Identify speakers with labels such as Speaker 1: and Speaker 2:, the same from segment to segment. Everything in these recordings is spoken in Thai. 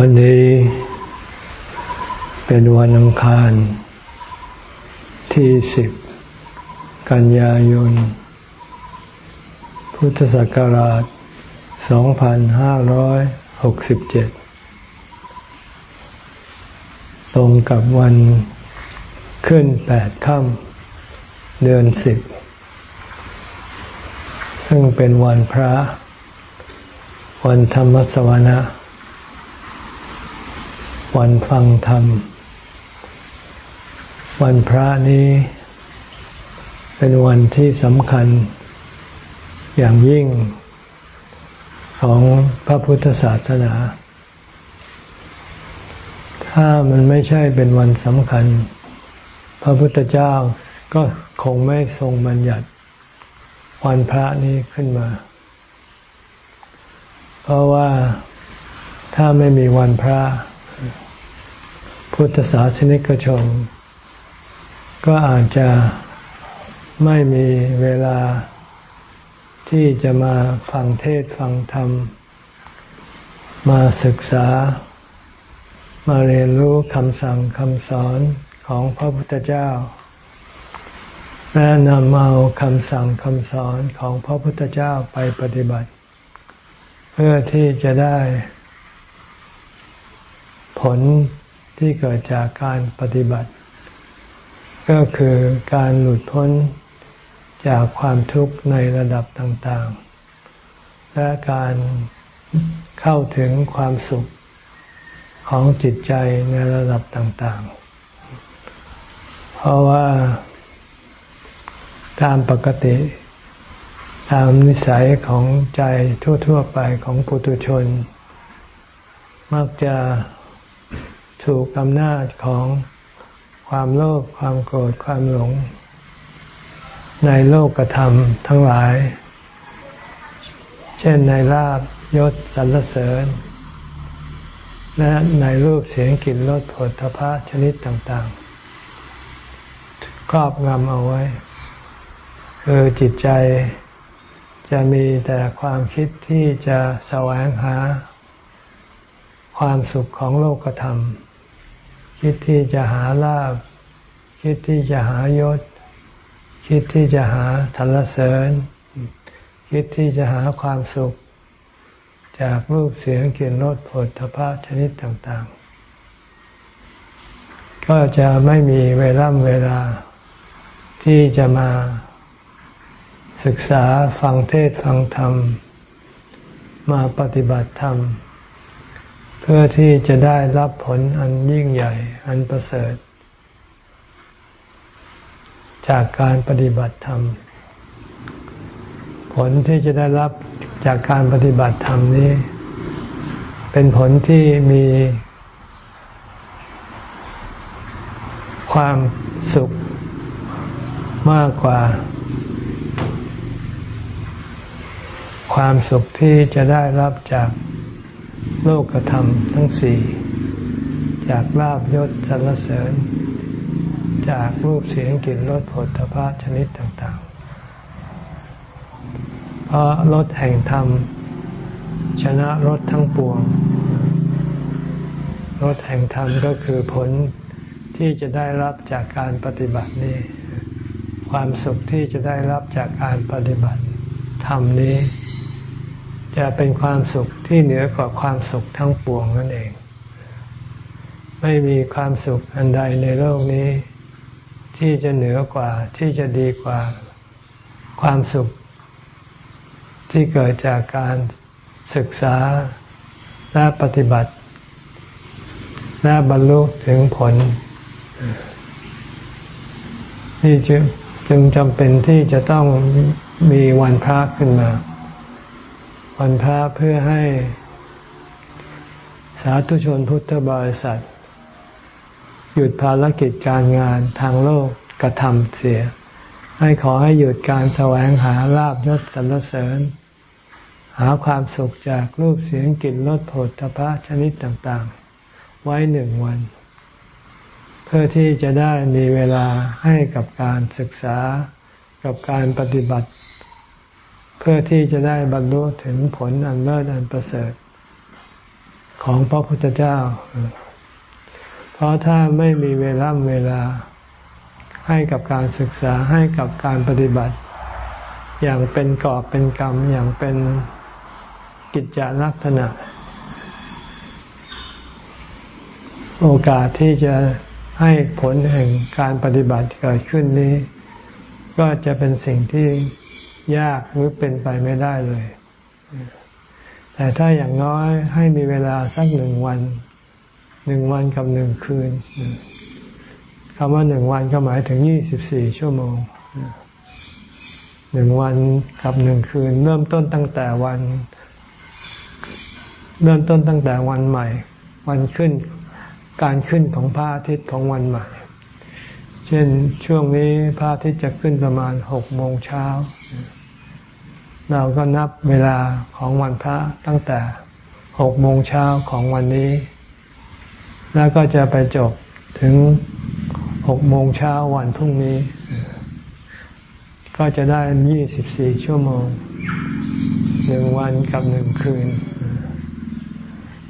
Speaker 1: วันนี้เป็นวันอังคาร ที่สิบกันยายน พุทธศักราช 2567 ตรงกับวันขึ้นแปดค่ำเดือนสิบซึ่งเป็นวันพระ วันธรรมสวนะ วันฟังธรรม วันพระนี้ เป็นวันที่สำคัญ อย่างยิ่ง ของพระพุทธศาสนา ถ้ามันไม่ใช่เป็นวันสำคัญ พระพุทธเจ้าก็คงไม่ทรงบัญญัติ วันพระนี้ขึ้นมา เพราะว่าถ้าไม่มีวันพระ พุทธศาสนิกชน ก็อาจจะไม่มีเวลาที่จะมาฟังเทศฟังธรรม มาศึกษา มาเรียนรู้คำสั่งคำสอนของพระพุทธเจ้า และนำเอาคำสั่งคำสอนของพระพุทธเจ้าไปปฏิบัติ เพื่อที่จะได้ผล ที่เกิดจากการปฏิบัติ ก็คือการหลุดพ้นจากความทุกข์ในระดับต่างๆ และการเข้าถึงความสุขของจิตใจในระดับต่างๆ เพราะว่าตามปกติตามนิสัยของใจทั่ว ๆ ไปของปุถุชน มักจะ ถูกอำนาจของความโลภความโกรธความหลง ในโลกกระทำทั้งหลาย เช่นในลาบยศสรรเสริญ และในรูปเสียงกลิ่นรสผลทพะชนิดต่างๆ ครอบงำเอาไว้ คือจิตใจจะมีแต่ความคิดที่จะแสวงหา ความสุขของโลกธรรม คิดที่จะหาลาบ คิดที่จะหายศ คิดที่จะหาสรรเสริญ คิดที่จะหาความสุข จากรูปเสียงกลิ่นรสผลทพะชนิดต่าง ๆ ก็จะไม่มีเวลาเวลาที่จะมาศึกษาฟังเทศฟังธรรม มาปฏิบัติธรรม พื่อที่จะได้รับผลอันยิ่งใหญ่ อันประเสริฐ จากการปฏิบัติธรรม ผลที่จะได้รับจากการปฏิบัติธรรมนี้ เป็นผลที่มี ความสุขมากกว่า ความสุขที่จะได้รับจาก โลกธรรมทั้งสี่จากลาบยศสรรเสริญ จากรูปเสียงกลิ่นรสผลทพะชนิดต่างๆ เพราะรสแห่งธรรม ชนะรสทั้งปวงรสแห่งธรรมก็คือผลที่จะได้รับจากการปฏิบัตินี้ ความสุขที่จะได้รับจากการปฏิบัติธรรมนี้ จะเป็นความสุขที่เหนือกว่าความสุขทั้งปวงนั่นเอง ไม่มีความสุขอันใดในโลกนี้ ที่จะเหนือกว่าที่จะดีกว่าความสุข ที่เกิดจากการศึกษาและปฏิบัติ และบรรลุถึงผล นี่จึงจำเป็นที่จะต้องมีวันพระขึ้นมา วันพระเพื่อให้สาธุชนพุทธบริษัท หยุดภารกิจการงานทางโลกกระทำเสีย ให้ขอให้หยุดการแสวงหาลาบยศสรรเสริญ หาความสุขจากรูปเสียงกลิ่นรสผลตภะชนิดต่างๆ ไว้หนึ่งวัน เพื่อที่จะได้มีเวลาให้กับการศึกษากับการปฏิบัติ พื่อที่จะได้บรรลุถึงผลอันเลิศอันประเสริฐ ของพระพุทธเจ้า เพราะถ้าไม่มีเวลาเวลาให้กับการศึกษาให้กับการปฏิบัติ อย่างเป็นกอบเป็นกรรมอย่างเป็นกิจจลักษณะ โอกาสที่จะให้ผลแห่งการปฏิบัติเกิดขึ้นนี้ ก็จะเป็นสิ่งที่ ยากหรือเป็นไปไม่ได้เลย แต่ถ้าอย่างน้อยให้มีเวลาสักหนึ่งวัน หนึ่งวันกับหนึ่งคืนคำว่าหนึ่งวันก็หมายถึงยี่สิบสี่ชั่วโมงหนึ่งวันกับหนึ่งคืน เริ่มต้นตั้งแต่วัน เริ่มต้นตั้งแต่วันใหม่ วันขึ้นการขึ้นของพระอาทิตย์ของวันใหม่ เช่นช่วงนี้พระอาทิตย์จะขึ้นประมาณหกโมงเช้า เราก็นับเวลาของวันพระตั้งแต่หกโมงเช้าของวันนี้ แล้วก็จะไปจบถึงหกโมงเช้าวันพรุ่งนี้ ก็จะได้ยี่สิบสี่ชั่วโมงหนึ่งวันกับหนึ่งคืน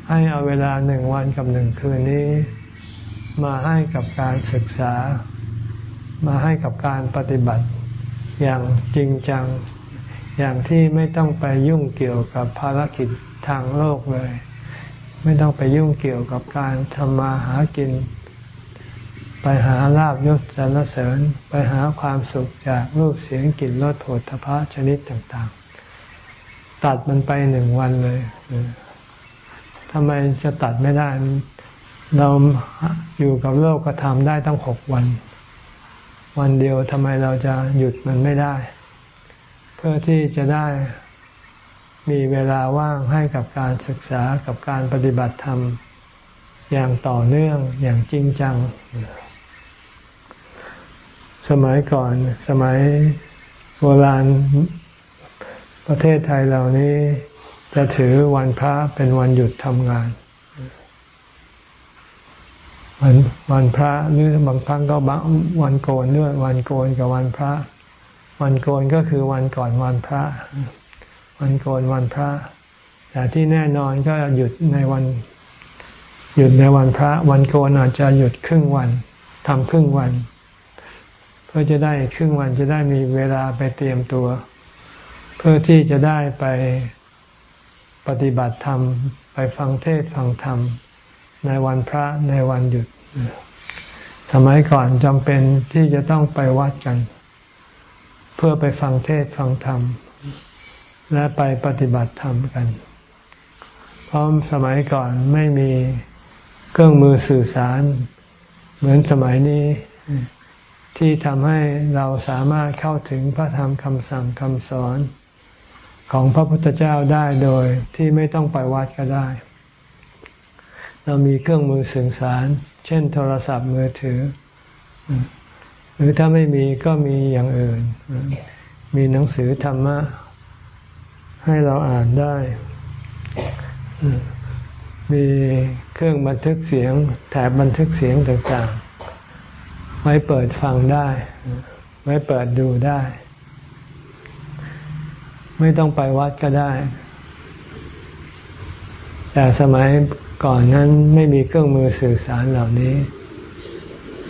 Speaker 1: ให้เอาเวลาหนึ่งวันกับหนึ่งคืนนี้ มาให้กับการศึกษา มาให้กับการปฏิบัติอย่างจริงจัง อย่างที่ไม่ต้องไปยุ่งเกี่ยวกับภารกิจทางโลกเลย ไม่ต้องไปยุ่งเกี่ยวกับการทำมาหากิน ไปหาลาบยศสรรเสริญไปหาความสุขจากรูปเสียงกลิ่นรสผลทพะชนิดต่างๆ ตัดมันไปหนึ่งวันเลยทำไมจะตัดไม่ได้เราอยู่กับโลกกระทำได้ตั้งหกวัน วันเดียวทำไมเราจะหยุดมันไม่ได้ เพื่อที่จะได้มีเวลาว่างให้กับการศึกษากับการปฏิบัติธรรม อย่างต่อเนื่องอย่างจริงจัง สมัยก่อนสมัยโบราณประเทศไทยเหล่านี้จะถือวันพระเป็นวันหยุดทำงาน วันวันพระหรือบางครั้งก็บางวันโกนด้วยวันโกนกับวันพระ วันโกนก็คือวันก่อนวันพระ วันโกนวันพระ แต่ที่แน่นอนก็หยุดในวัน หยุดในวันพระ วันโกนอาจจะหยุดครึ่งวันทำครึ่งวัน เพื่อจะได้ครึ่งวันจะได้มีเวลาไปเตรียมตัว เพื่อที่จะได้ไปปฏิบัติธรรม ไปฟังเทศฟังธรรม ในวันพระในวันหยุด สมัยก่อนจำเป็นที่จะต้องไปวัดกัน เพื่อไปฟังเทศฟังธรรม และไปปฏิบัติธรรมกัน เพราะสมัยก่อนไม่มีเครื่องมือสื่อสาร เหมือนสมัยนี้ที่ทำให้เราสามารถเข้าถึงพระธรรมคำสั่งคำสอนของพระพุทธเจ้าได้โดยที่ไม่ต้องไปวัดก็ได้ เรามีเครื่องมือสื่อสาร เช่นโทรศัพท์มือถือ หรือถ้าไม่มีก็มีอย่างอื่น มีหนังสือธรรมะ ให้เราอ่านได้ มีเครื่องบันทึกเสียง แถบบันทึกเสียงต่างๆ ไว้เปิดฟังได้ ไว้เปิดดูได้ ไม่ต้องไปวัดก็ได้แต่สมัย ก่อนนั้นไม่มีเครื่องมือสื่อสารเหล่านี้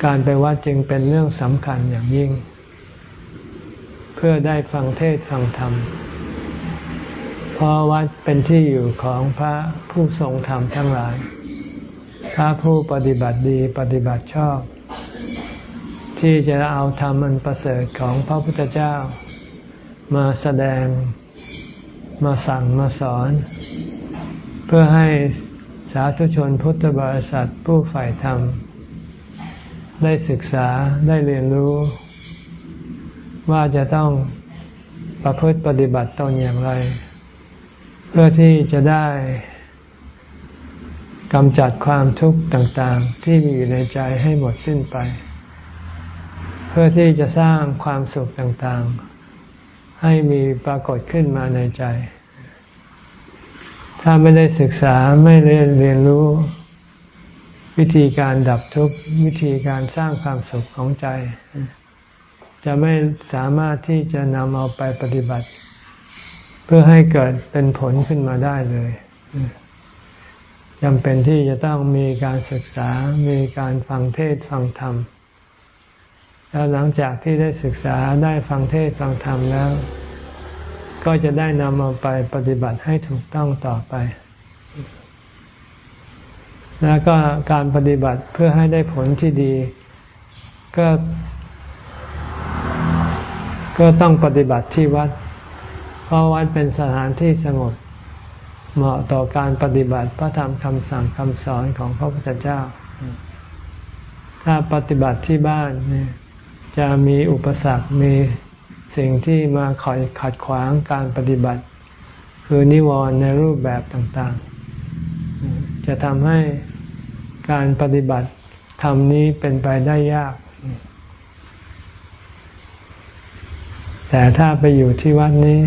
Speaker 1: การไปวัดจึงเป็นเรื่องสำคัญอย่างยิ่ง เพื่อได้ฟังเทศฟังธรรมเพราะวัดเป็นที่อยู่ของพระผู้ทรงธรรมทั้งหลาย พระผู้ปฏิบัติดีปฏิบัติชอบ ที่จะเอาธรรมอันประเสริฐของพระพุทธเจ้า มาแสดงมาสั่งมาสอน เพื่อให้ สาธุชนพุทธบริษัทผู้ฝ่ายธรรม ได้ศึกษาได้เรียนรู้ ว่าจะต้องประพฤติปฏิบัติตนอย่างไร เพื่อที่จะได้กำจัดความทุกข์ต่างๆ ที่มีอยู่ในใจให้หมดสิ้นไป เพื่อที่จะสร้างความสุขต่างๆ ให้มีปรากฏขึ้นมาในใจ ถ้าไม่ได้ศึกษาไม่เรียนเรียนรู้ วิธีการดับทุกข์วิธีการสร้างความสุขของใจ จะไม่สามารถที่จะนำเอาไปปฏิบัติ เพื่อให้เกิดเป็นผลขึ้นมาได้เลยจำเป็นที่จะต้องมีการศึกษา มีการฟังเทศฟังธรรม แล้วหลังจากที่ได้ศึกษาได้ฟังเทศฟังธรรมแล้ว ก็จะได้นำเอาไปปฏิบัติให้ถูกต้องต่อไป แล้วก็การปฏิบัติเพื่อให้ได้ผลที่ดี ก็ ก็ต้องปฏิบัติที่วัด เพราะวัดเป็นสถานที่สงบเหมาะต่อการปฏิบัติพระธรรมคำสั่งคำสอนของพระพุทธเจ้า ถ้าปฏิบัติที่บ้านจะมีอุปสรรค มี สิ่งที่มาคอยขัดขวางการปฏิบัติ คือนิวรณ์ในรูปแบบต่างๆ จะทำให้การปฏิบัติธรรมนี้เป็นไปได้ยาก แต่ถ้าไปอยู่ที่วัดนี้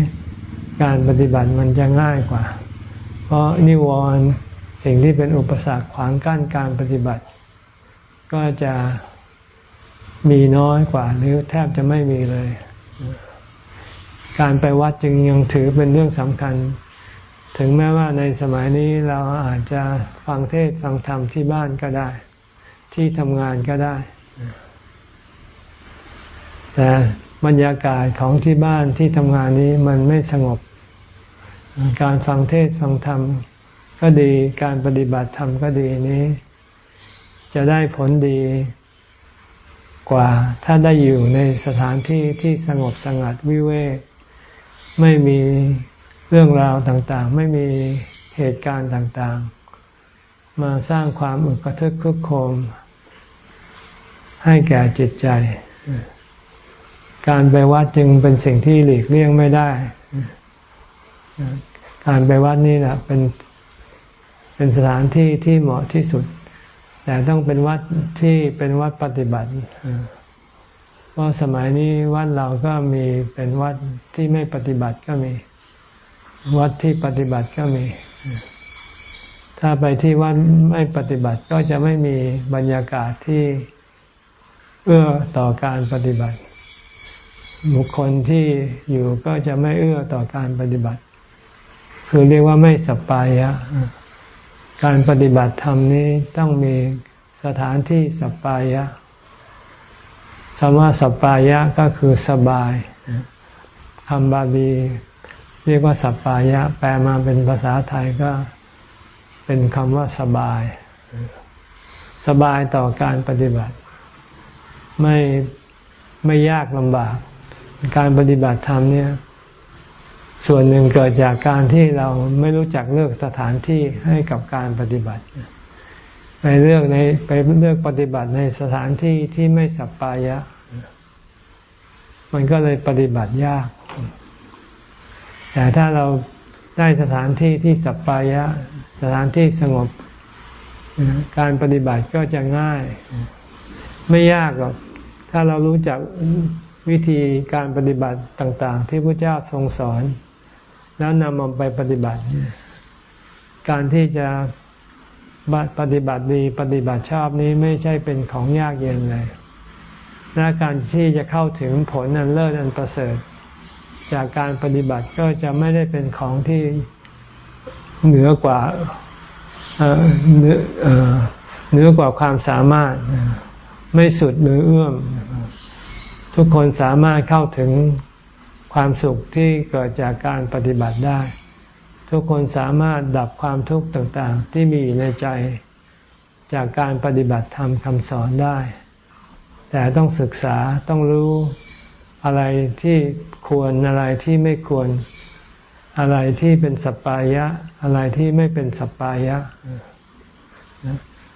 Speaker 1: การปฏิบัติมันจะง่ายกว่า เพราะนิวรณ์สิ่งที่เป็นอุปสรรคขวางกั้นการปฏิบัติ ก็จะมีน้อยกว่าหรือแทบจะไม่มีเลย การไปวัดจึงยังถือเป็นเรื่องสำคัญ ถึงแม้ว่าในสมัยนี้เราอาจจะฟังเทศฟังธรรมที่บ้านก็ได้ ที่ทำงานก็ได้ แต่บรรยากาศของที่บ้านที่ทำงานนี้มันไม่สงบ การฟังเทศฟังธรรมก็ดีการปฏิบัติธรรมก็ดีนี้ จะได้ผลดี กว่าถ้าได้อยู่ในสถานที่ที่สงบสงัดวิเวกไม่มีเรื่องราวต่างๆ ไม่มีเหตุการณ์ต่างๆ มาสร้างความอึกระทึกคึกโคม ให้แก่จิตใจ การไปวัดจึงเป็นสิ่งที่หลีกเลี่ยงไม่ได้ การไปวัดนี่แหละเป็นเป็นสถานที่ที่เหมาะที่สุด แต่ต้องเป็นวัดที่เป็นวัดปฏิบัติ เพราะสมัยนี้วัดเราก็มีเป็นวัดที่ไม่ปฏิบัติก็มี วัดที่ปฏิบัติก็มี ถ้าไปที่วัดไม่ปฏิบัติก็จะไม่มีบรรยากาศที่เอื้อต่อการปฏิบัติ บุคคลที่อยู่ก็จะไม่เอื้อต่อการปฏิบัติ คือเรียกว่าไม่สปายะ การปฏิบัติธรรมนี้ต้องมีสถานที่สปายะคำว่าสปายะก็คือสบายคำบาลีเรียกว่าสปายะ แปลมาเป็นภาษาไทยก็เป็นคำว่าสบาย สบายต่อการปฏิบัติ ไม่ไม่ยากลำบาก การปฏิบัติธรรมเนี่ย ส่วนหนึ่งเกิดจากการที่เราไม่รู้จักเลือกสถานที่ให้กับการปฏิบัติ ไปเลือกในไปเลือกปฏิบัติในสถานที่ที่ไม่สัปปายะ มันก็เลยปฏิบัติยาก แต่ถ้าเราได้สถานที่ที่สัปปายะ สถานที่สงบ การปฏิบัติก็จะง่าย ไม่ยากหรอก ถ้าเรารู้จักวิธีการปฏิบัติต่าง ๆ ที่พระเจ้าทรงสอน แล้วนำมาไปปฏิบัติ การที่จะปฏิบัติดีปฏิบัติชอบนี้ไม่ใช่เป็นของยากเย็นเลยและการที่จะเข้าถึงผลอันเลิศอันประเสริฐ จากการปฏิบัติก็จะไม่ได้เป็นของที่เหนือกว่าเหนือเหนือกว่าความสามารถไม่สุดหรือเอื้อม ทุกคนสามารถเข้าถึง ความสุขที่เกิดจากการปฏิบัติได้ ทุกคนสามารถดับความทุกข์ต่างๆ ที่มีอยู่ในใจ จากการปฏิบัติธรรมคำสอนได้ แต่ต้องศึกษาต้องรู้อะไรที่ควรอะไรที่ไม่ควร อะไรที่เป็นสัปายะ อะไรที่ไม่เป็นสัปายะ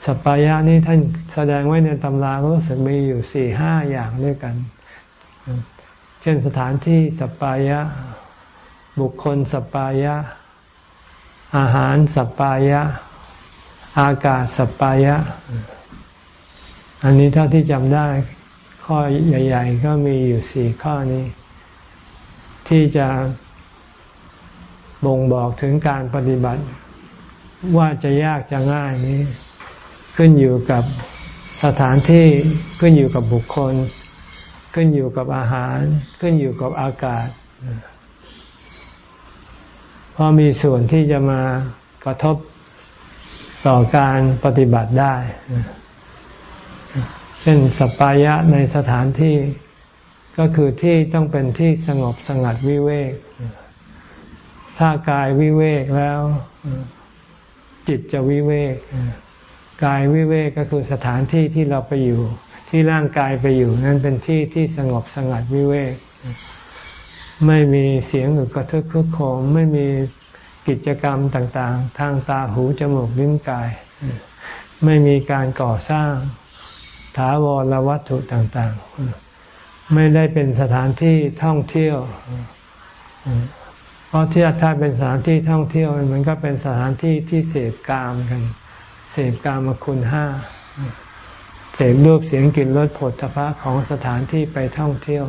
Speaker 1: สัปปายะนี่ท่านแสดงไว้ในตำรารู้สึกมีอยู่สี่ห้าอย่างด้วยกัน เช่นสถานที่สปายะ บุคคลสปายะ อาหารสปายะ อากาศสปายะ อันนี้เท่าที่จำได้ข้อใหญ่ ๆ ก็มีอยู่สี่ข้อนี้ ที่จะบ่งบอกถึงการปฏิบัติ ว่าจะยากจะง่ายนี้ ขึ้นอยู่กับสถานที่ขึ้นอยู่กับบุคคล ขึ้นอยู่กับอาหาร ขึ้นอยู่กับอากาศเพราะมีส่วนที่จะมากระทบต่อการปฏิบัติได้ เช่นสปายะในสถานที่ก็คือที่ต้องเป็นที่สงบสงัดวิเวก ถ้ากายวิเวกแล้ว จิตจะวิเวก กายวิเวกก็คือสถานที่ที่เราไปอยู่ ที่ร่างกายไปอยู่นั่นเป็นที่ที่สงบสงัดวิเวก ไม่มีเสียงหรือกระทึกคึกโคมไม่มีกิจกรรมต่างๆ ทางตาหูจมูกลิ้นกาย ไม่มีการก่อสร้างถาวรวัตถุต่างๆ ไม่ได้เป็นสถานที่ท่องเที่ยว เพราะที่ถ้าเป็นสถานที่ท่องเที่ยวมันก็เป็นสถานที่ที่เสพกามกัน เสพกามคุณห้า เสพรูปเสียงกลิ่นรสผลทพะของสถานที่ไปท่องเที่ยว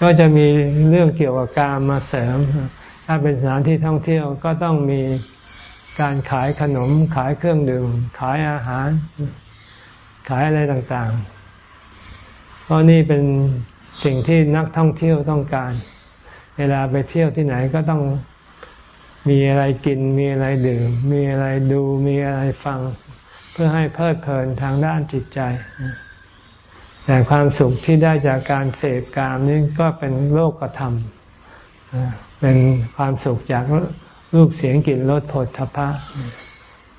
Speaker 1: ก็จะมีเรื่องเกี่ยวกับกามมาเสริม ถ้าเป็นสถานที่ท่องเที่ยวก็ต้องมีการขายขนมขายเครื่องดื่ม ขายอาหาร ขายอะไรต่างๆ เพราะนี่เป็นสิ่งที่นักท่องเที่ยวต้องการ เวลาไปเที่ยวที่ไหนก็ต้องมีอะไรกิน มีอะไรดื่ม มีอะไรดูมีอะไรฟัง พื่อให้เพลิดเพลินทางด้านจิตใจ แต่ความสุขที่ได้จากการเสพกามนี้ก็เป็นโลกธรรม เป็นความสุขจากรูปเสียงกลิ่นรสผลทพะ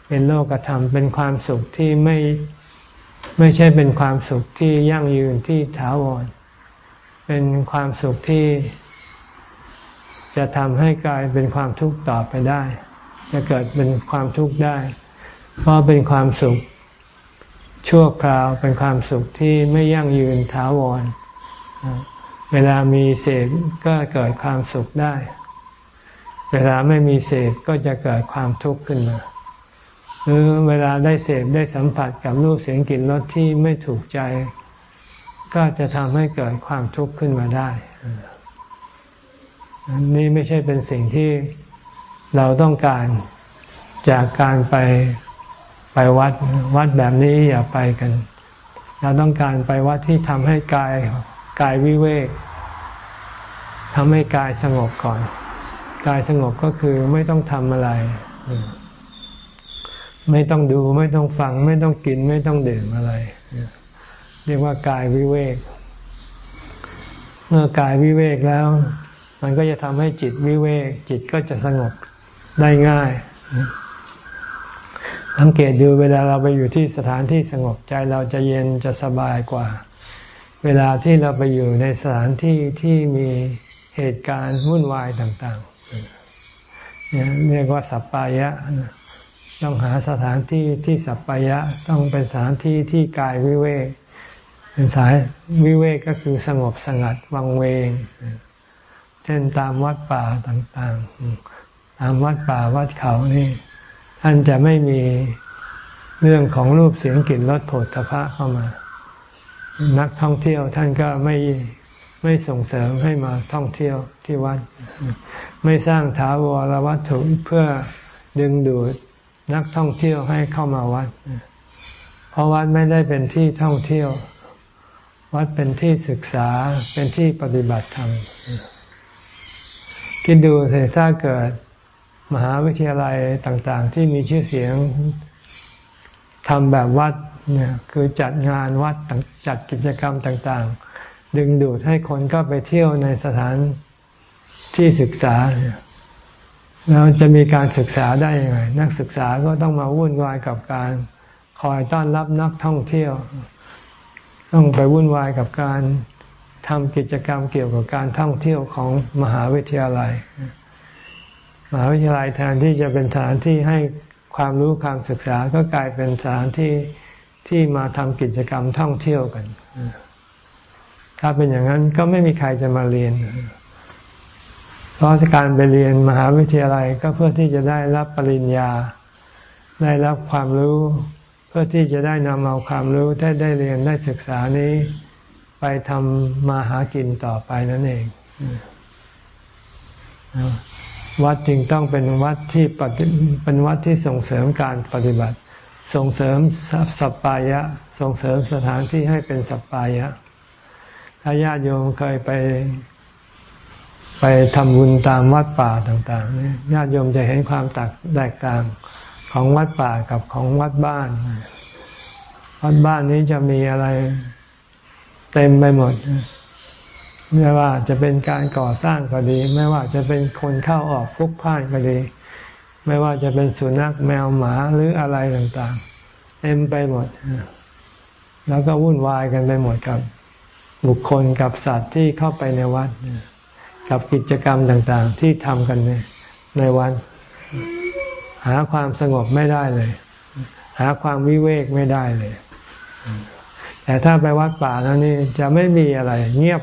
Speaker 1: เป็นโลกธรรม เป็นความสุขที่ไม่ไม่ใช่เป็นความสุขที่ยั่งยืนที่ถาวร เป็นความสุขที่ จะทำให้กลายเป็นความทุกข์ต่อไปได้ จะเกิดเป็นความทุกข์ได้ เพราะเป็นความสุข ชั่วคราวเป็นความสุขที่ไม่ยั่งยืนถาวร เวลามีเสพก็เกิดความสุขได้ เวลาไม่มีเสพก็จะเกิดความทุกข์ขึ้นมา หรือเวลาได้เสพได้สัมผัสกับรูปเสียงกลิ่นรสที่ไม่ถูกใจ ก็จะทำให้เกิดความทุกข์ขึ้นมาได้นี่ไม่ใช่เป็นสิ่งที่เราต้องการจากการไป ไปวัดวัดแบบนี้อย่าไปกัน เราต้องการไปวัดที่ทำให้กายกายวิเวกทำให้กายสงบก่อน กายสงบก็คือไม่ต้องทำอะไร ไม่ต้องดูไม่ต้องฟัง ไม่ต้องกินไม่ต้องดื่มอะไร เรียกว่ากายวิเวก เมื่อกายวิเวกแล้ว มันก็จะทำให้จิตวิเวก จิตก็จะสงบได้ง่าย สังเกตดูเวลาเราไปอยู่ที่สถานที่สงบใจเราจะเย็นจะสบายกว่า เวลาที่เราไปอยู่ในสถานที่ที่มีเหตุการณ์วุ่นวายต่างๆเนี่ยเรียกว่าสัปปายะต้องหาสถานที่ที่สัปปายะต้องเป็นสถานที่ที่กายวิเวกเป็นสายวิเวกก็คือสงบสงัดวังเวง เช่นตามวัดป่าต่างๆ ตามวัดป่าวัดเขานี่ ท่านจะไม่มีเรื่องของรูปเสียงกลิ่นรสผลทพะเข้ามา นักท่องเที่ยวท่านก็ไม่ไม่ส่งเสริมให้มาท่องเที่ยวที่วัด ไม่สร้างถาวรวัตถุเพื่อดึงดูดนักท่องเที่ยวให้เข้ามาวัด เพราะวัดไม่ได้เป็นที่ท่องเที่ยว วัดเป็นที่ศึกษาเป็นที่ปฏิบัติธรรม คิดดูเถอะถ้าเกิด มหาวิทยาลัยต่างๆ ที่มีชื่อเสียงทำแบบวัดเนี่ยคือจัดงานวัดจัดกิจกรรมต่างๆ ดึงดูดให้คนก็ไปเที่ยวในสถานที่ศึกษาแล้วจะมีการศึกษาได้ยังไง นักศึกษาก็ต้องมาวุ่นวายกับการคอยต้อนรับนักท่องเที่ยว ต้องไปวุ่นวายกับการทำกิจกรรมเกี่ยวกับการท่องเที่ยวของมหาวิทยาลัย มหาวิทยาลัยแทนที่จะเป็นสถานที่ให้ความรู้ความศึกษาก็กลายเป็นสถานที่ที่มาทำกิจกรรมท่องเที่ยวกัน ถ้าเป็นอย่างนั้นก็ไม่มีใครจะมาเรียน เพราะการไปเรียนมหาวิทยาลัยก็เพื่อที่จะได้รับปริญญา ได้รับความรู้ เพื่อที่จะได้นำเอาความรู้ที่ได้เรียนได้ศึกษานี้ ไปทำมาหากินต่อไปนั่นเอง วัดจึงต้องเป็นวัดที่เป็นวัดที่ส่งเสริมการปฏิบัติ ส่งเสริมสัปปายะ ส่งเสริมสถานที่ให้เป็นสัปปายะ ถ้าญาติโยมเคยไป ไปทำบุญตามวัดป่าต่างๆญาติโยมจะเห็นความแตกต่างของวัดป่ากับของวัดบ้าน วัดบ้านนี้จะมีอะไร เต็มไปหมด ไม่ว่าจะเป็นการก่อสร้างก็ดี ไม่ว่าจะเป็นคนเข้าออกพลุกพ่านก็ดี ไม่ว่าจะเป็นสุนัขแมวหมาหรืออะไรต่างๆ เต็มไปหมด แล้วก็วุ่นวายกันไปหมดกับบุคคลกับสัตว์ที่เข้าไปในวัด กับกิจกรรมต่างๆ ที่ทำกันในในวัดหาความสงบไม่ได้เลย หาความวิเวกไม่ได้เลย แต่ถ้าไปวัดป่าแล้วนี่จะไม่มีอะไร เงียบ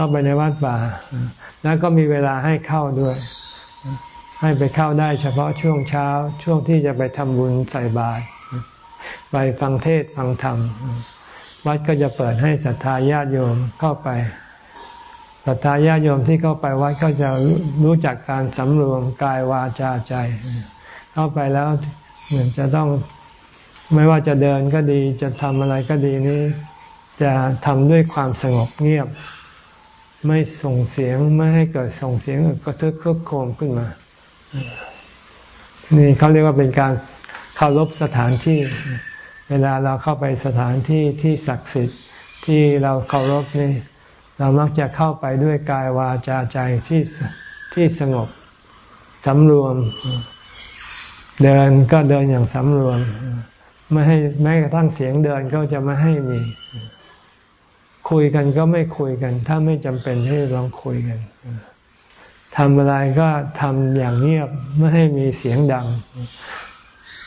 Speaker 1: เข้าไปในวัดป่า แล้วก็มีเวลาให้เข้าด้วย ให้ไปเข้าได้เฉพาะช่วงเช้าช่วงที่จะไปทำบุญใส่บาตรไปฟังเทศฟังธรรม วัดก็จะเปิดให้ศรัทธาญาติโยมเข้าไปศรัทธาญาติโยมที่เข้าไปวัดก็จะรู้จักการสำรวมกายวาจาใจ เข้าไปแล้วเหมือนจะต้องไม่ว่าจะเดินก็ดีจะทำอะไรก็ดีนี้ จะทำด้วยความสงบเงียบ ไม่ส่งเสียงไม่ให้เกิดส่งเสียงกระทึกคึกโครมขึ้นมา นี่เขาเรียกว่าเป็นการเคารพสถานที่ เวลาเราเข้าไปสถานที่ที่ศักดิ์สิทธิ์ที่เราเคารพนี่ เรามักจะเข้าไปด้วยกายวาจาใจที่ที่สงบสำรวม เดินก็เดินอย่างสำรวม ไม่ให้แม้กระทั่งเสียงเดินก็จะไม่ให้มี คุยกันก็ไม่คุยกัน ถ้าไม่จำเป็นให้ลองคุยกันทำอะไรก็ทำอย่างเงียบไม่ให้มีเสียงดัง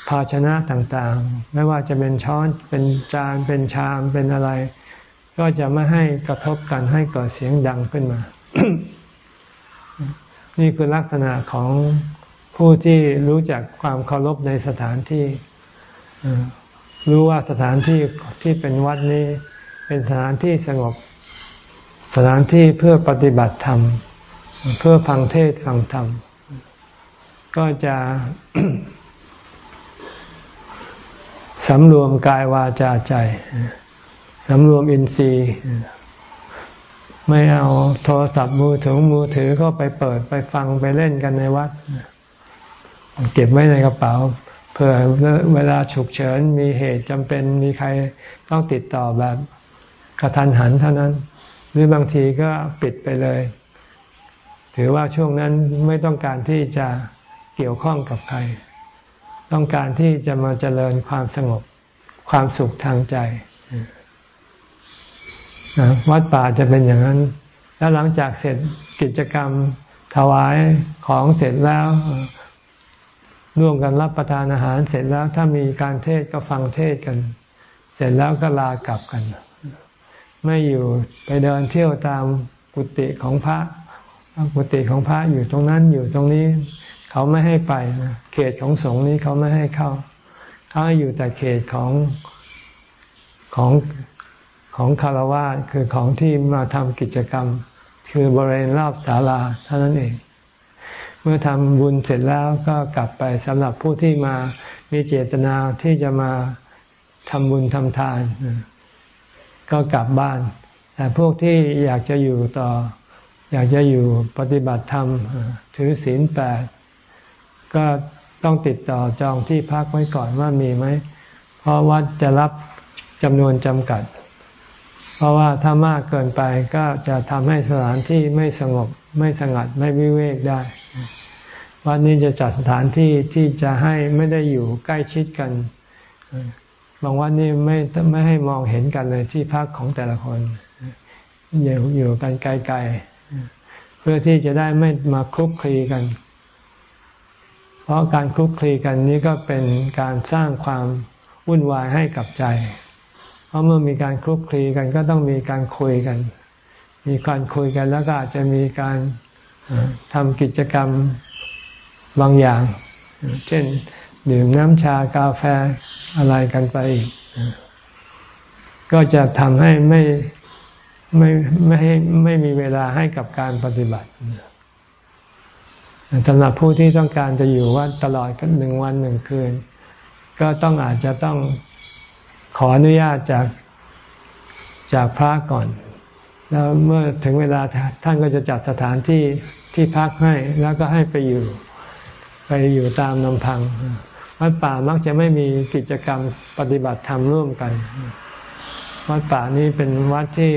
Speaker 1: ภาชนะต่างๆ ไม่ว่าจะเป็นช้อนเป็นจานเป็นชามเป็นอะไร ก็จะไม่ให้กระทบกันให้เกิดเสียงดังขึ้นมา นี่คือลักษณะของผู้ที่รู้จักความเคารพในสถานที่รู้ว่าสถานที่ที่เป็นวัดนี้ เป็นสถานที่สงบ สถานที่เพื่อปฏิบัติธรรม เพื่อฟังเทศฟังธรรม ก็จะสำรวมกายวาจาใจสำรวมอินทรีย์ ไม่เอาโทรศัพท์มือถือมือถือก็ไปเปิดไปฟังไปเล่นกันในวัด เก็บไว้ในกระเป๋าเผื่อเวลาฉุกเฉินมีเหตุจำเป็นมีใครต้องติดต่อแบบ กระทันหันเท่านั้น หรือบางทีก็ปิดไปเลย ถือว่าช่วงนั้นไม่ต้องการที่จะเกี่ยวข้องกับใคร ต้องการที่จะมาเจริญความสงบความสุขทางใจวัดป่าจะเป็นอย่างนั้น แล้วหลังจากเสร็จกิจกรรมถวายของเสร็จแล้วร่วมกันรับประทานอาหารเสร็จแล้วถ้ามีการเทศก็ฟังเทศกัน เสร็จแล้วก็ลากลับกัน ไม่อยู่ไปเดินเที่ยวตามกุฏิของพระกุฏิของพระอยู่ตรงนั้นอยู่ตรงนี้ เขาไม่ให้ไปเขตของสงฆ์นี้เขาไม่ให้เข้า เขาอยู่แต่เขตของของของคารวะคือของที่มาทำกิจกรรม คือบริเวณรอบศาลาเท่านั้นเอง เมื่อทำบุญเสร็จแล้วก็กลับไปสำหรับผู้ที่มามีเจตนาที่จะมาทำบุญทำทาน ก็กลับบ้าน แต่พวกที่อยากจะอยู่ต่อ อยากจะอยู่ปฏิบัติธรรม ถือศีลแปดก็ต้องติดต่อจองที่พักไว้ก่อนว่ามีไหม เพราะวัดจะรับจำนวนจำกัด เพราะว่าถ้ามากเกินไปก็จะทำให้สถานที่ไม่สงบไม่สงัดไม่วิเวกได้ วันนี้จะจัดสถานที่ที่จะให้ไม่ได้อยู่ใกล้ชิดกัน บางวันนี้ไม่ไม่ให้มองเห็นกันเลยที่พักของแต่ละคน อยู่อยู่กันไกลๆ เพื่อที่จะได้ไม่มาคลุกคลีกัน เพราะการคลุกคลีกันนี้ก็เป็นการสร้างความวุ่นวายให้กับใจ เพราะเมื่อมีการคลุกคลีกันก็ต้องมีการคุยกัน มีการคุยกันแล้วก็อาจจะมีการทำกิจกรรมบางอย่าง เช่น ดื่มน้ำชากาแฟอะไรกันไปอีก ก็จะทำให้ไม่ไม่ไม่ให้ไม่มีเวลาให้กับการปฏิบัติสำหรับผู้ที่ต้องการจะอยู่วัดตลอดกันหนึ่งวันหนึ่งคืน ก็ต้องอาจจะต้องขออนุญาตจากจากพระก่อน แล้วเมื่อถึงเวลาท่านก็จะจัดสถานที่ที่พักให้ แล้วก็ให้ไปอยู่ ไปอยู่ตามลำพัง วัดป่ามักจะไม่มีกิจกรรมปฏิบัติธรรมร่วมกัน วัดป่านี้เป็นวัดที่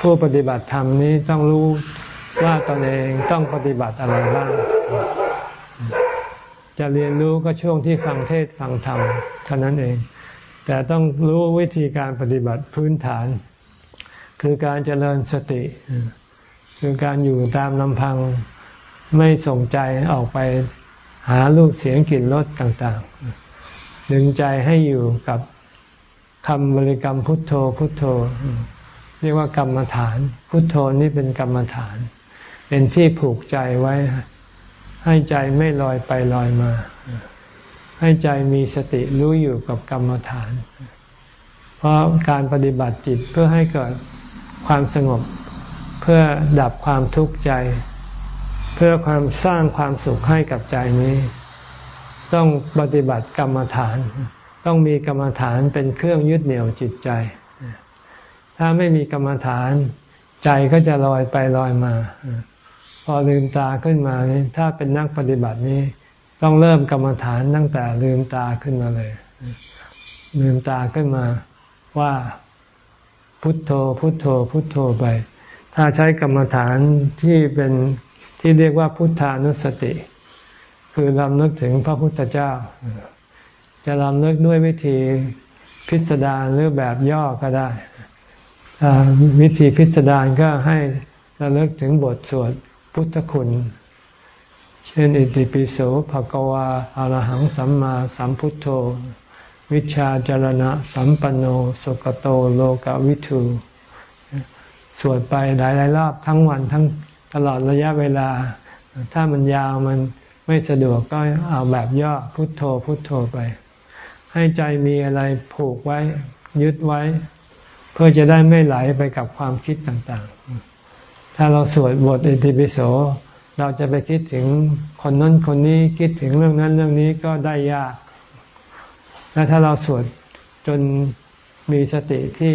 Speaker 1: ผู้ปฏิบัติธรรมนี้ต้องรู้ว่าตนเองต้องปฏิบัติอะไรบ้าง จะเรียนรู้ก็ช่วงที่ฟังเทศฟังธรรมเท่านั้นเอง แต่ต้องรู้วิธีการปฏิบัติพื้นฐาน คือการเจริญสติ คือการอยู่ตามลำพังไม่ส่งใจออกไป หารูปเสียงกลิ่นรสต่างๆ ดึงใจให้อยู่กับคำบริกรรมพุทโธพุทโธ เรียกว่ากรรมฐาน พุทโธนี่เป็นกรรมฐาน เป็นที่ผูกใจไว้ ให้ใจไม่ลอยไปลอยมา ให้ใจมีสติรู้อยู่กับกรรมฐาน เพราะการปฏิบัติจิตเพื่อให้เกิดความสงบเพื่อดับความทุกข์ใจ เพื่อความสร้างความสุขให้กับใจนี้ ต้องปฏิบัติกรรมฐาน ต้องมีกรรมฐานเป็นเครื่องยึดเหนี่ยวจิตใจ ถ้าไม่มีกรรมฐาน ใจก็จะลอยไปลอยมา พอลืมตาขึ้นมานี่ถ้าเป็นนักปฏิบัตินี้ ต้องเริ่มกรรมฐานตั้งแต่ลืมตาขึ้นมาเลย ลืมตาขึ้นมาว่าพุทโธ พุทโธ พุทโธไป ถ้าใช้กรรมฐานที่เป็น ที่เรียกว่าพุทธานุสติ คือลำนึกถึงพระพุทธเจ้า จะลำนึกด้วยวิธีพิสดารหรือแบบย่อก็ได้วิธีพิสดารก็ให้ระลึกถึงบทสวดพุทธคุณ เช่น อิติปิโสภะกวาอารหังสัมมาสัมพุทโธ วิชาจารณะ สัมปันโนสุกโตโลกวิทูสวดไปหลายๆรอบทั้งวันทั้ง ตลอดระยะเวลา ถ้ามันยาวมันไม่สะดวกก็เอาแบบย่อพุทโธพุทโธไป ให้ใจมีอะไรผูกไว้ ยึดไว้ เพื่อจะได้ไม่ไหลไปกับความคิดต่างๆ ถ้าเราสวดบทอิติปิโสเราจะไปคิดถึงคนนั้นคนนี้คิดถึงเรื่องนั้นเรื่องนี้ก็ได้ยาก และถ้าเราสวดจนมีสติที่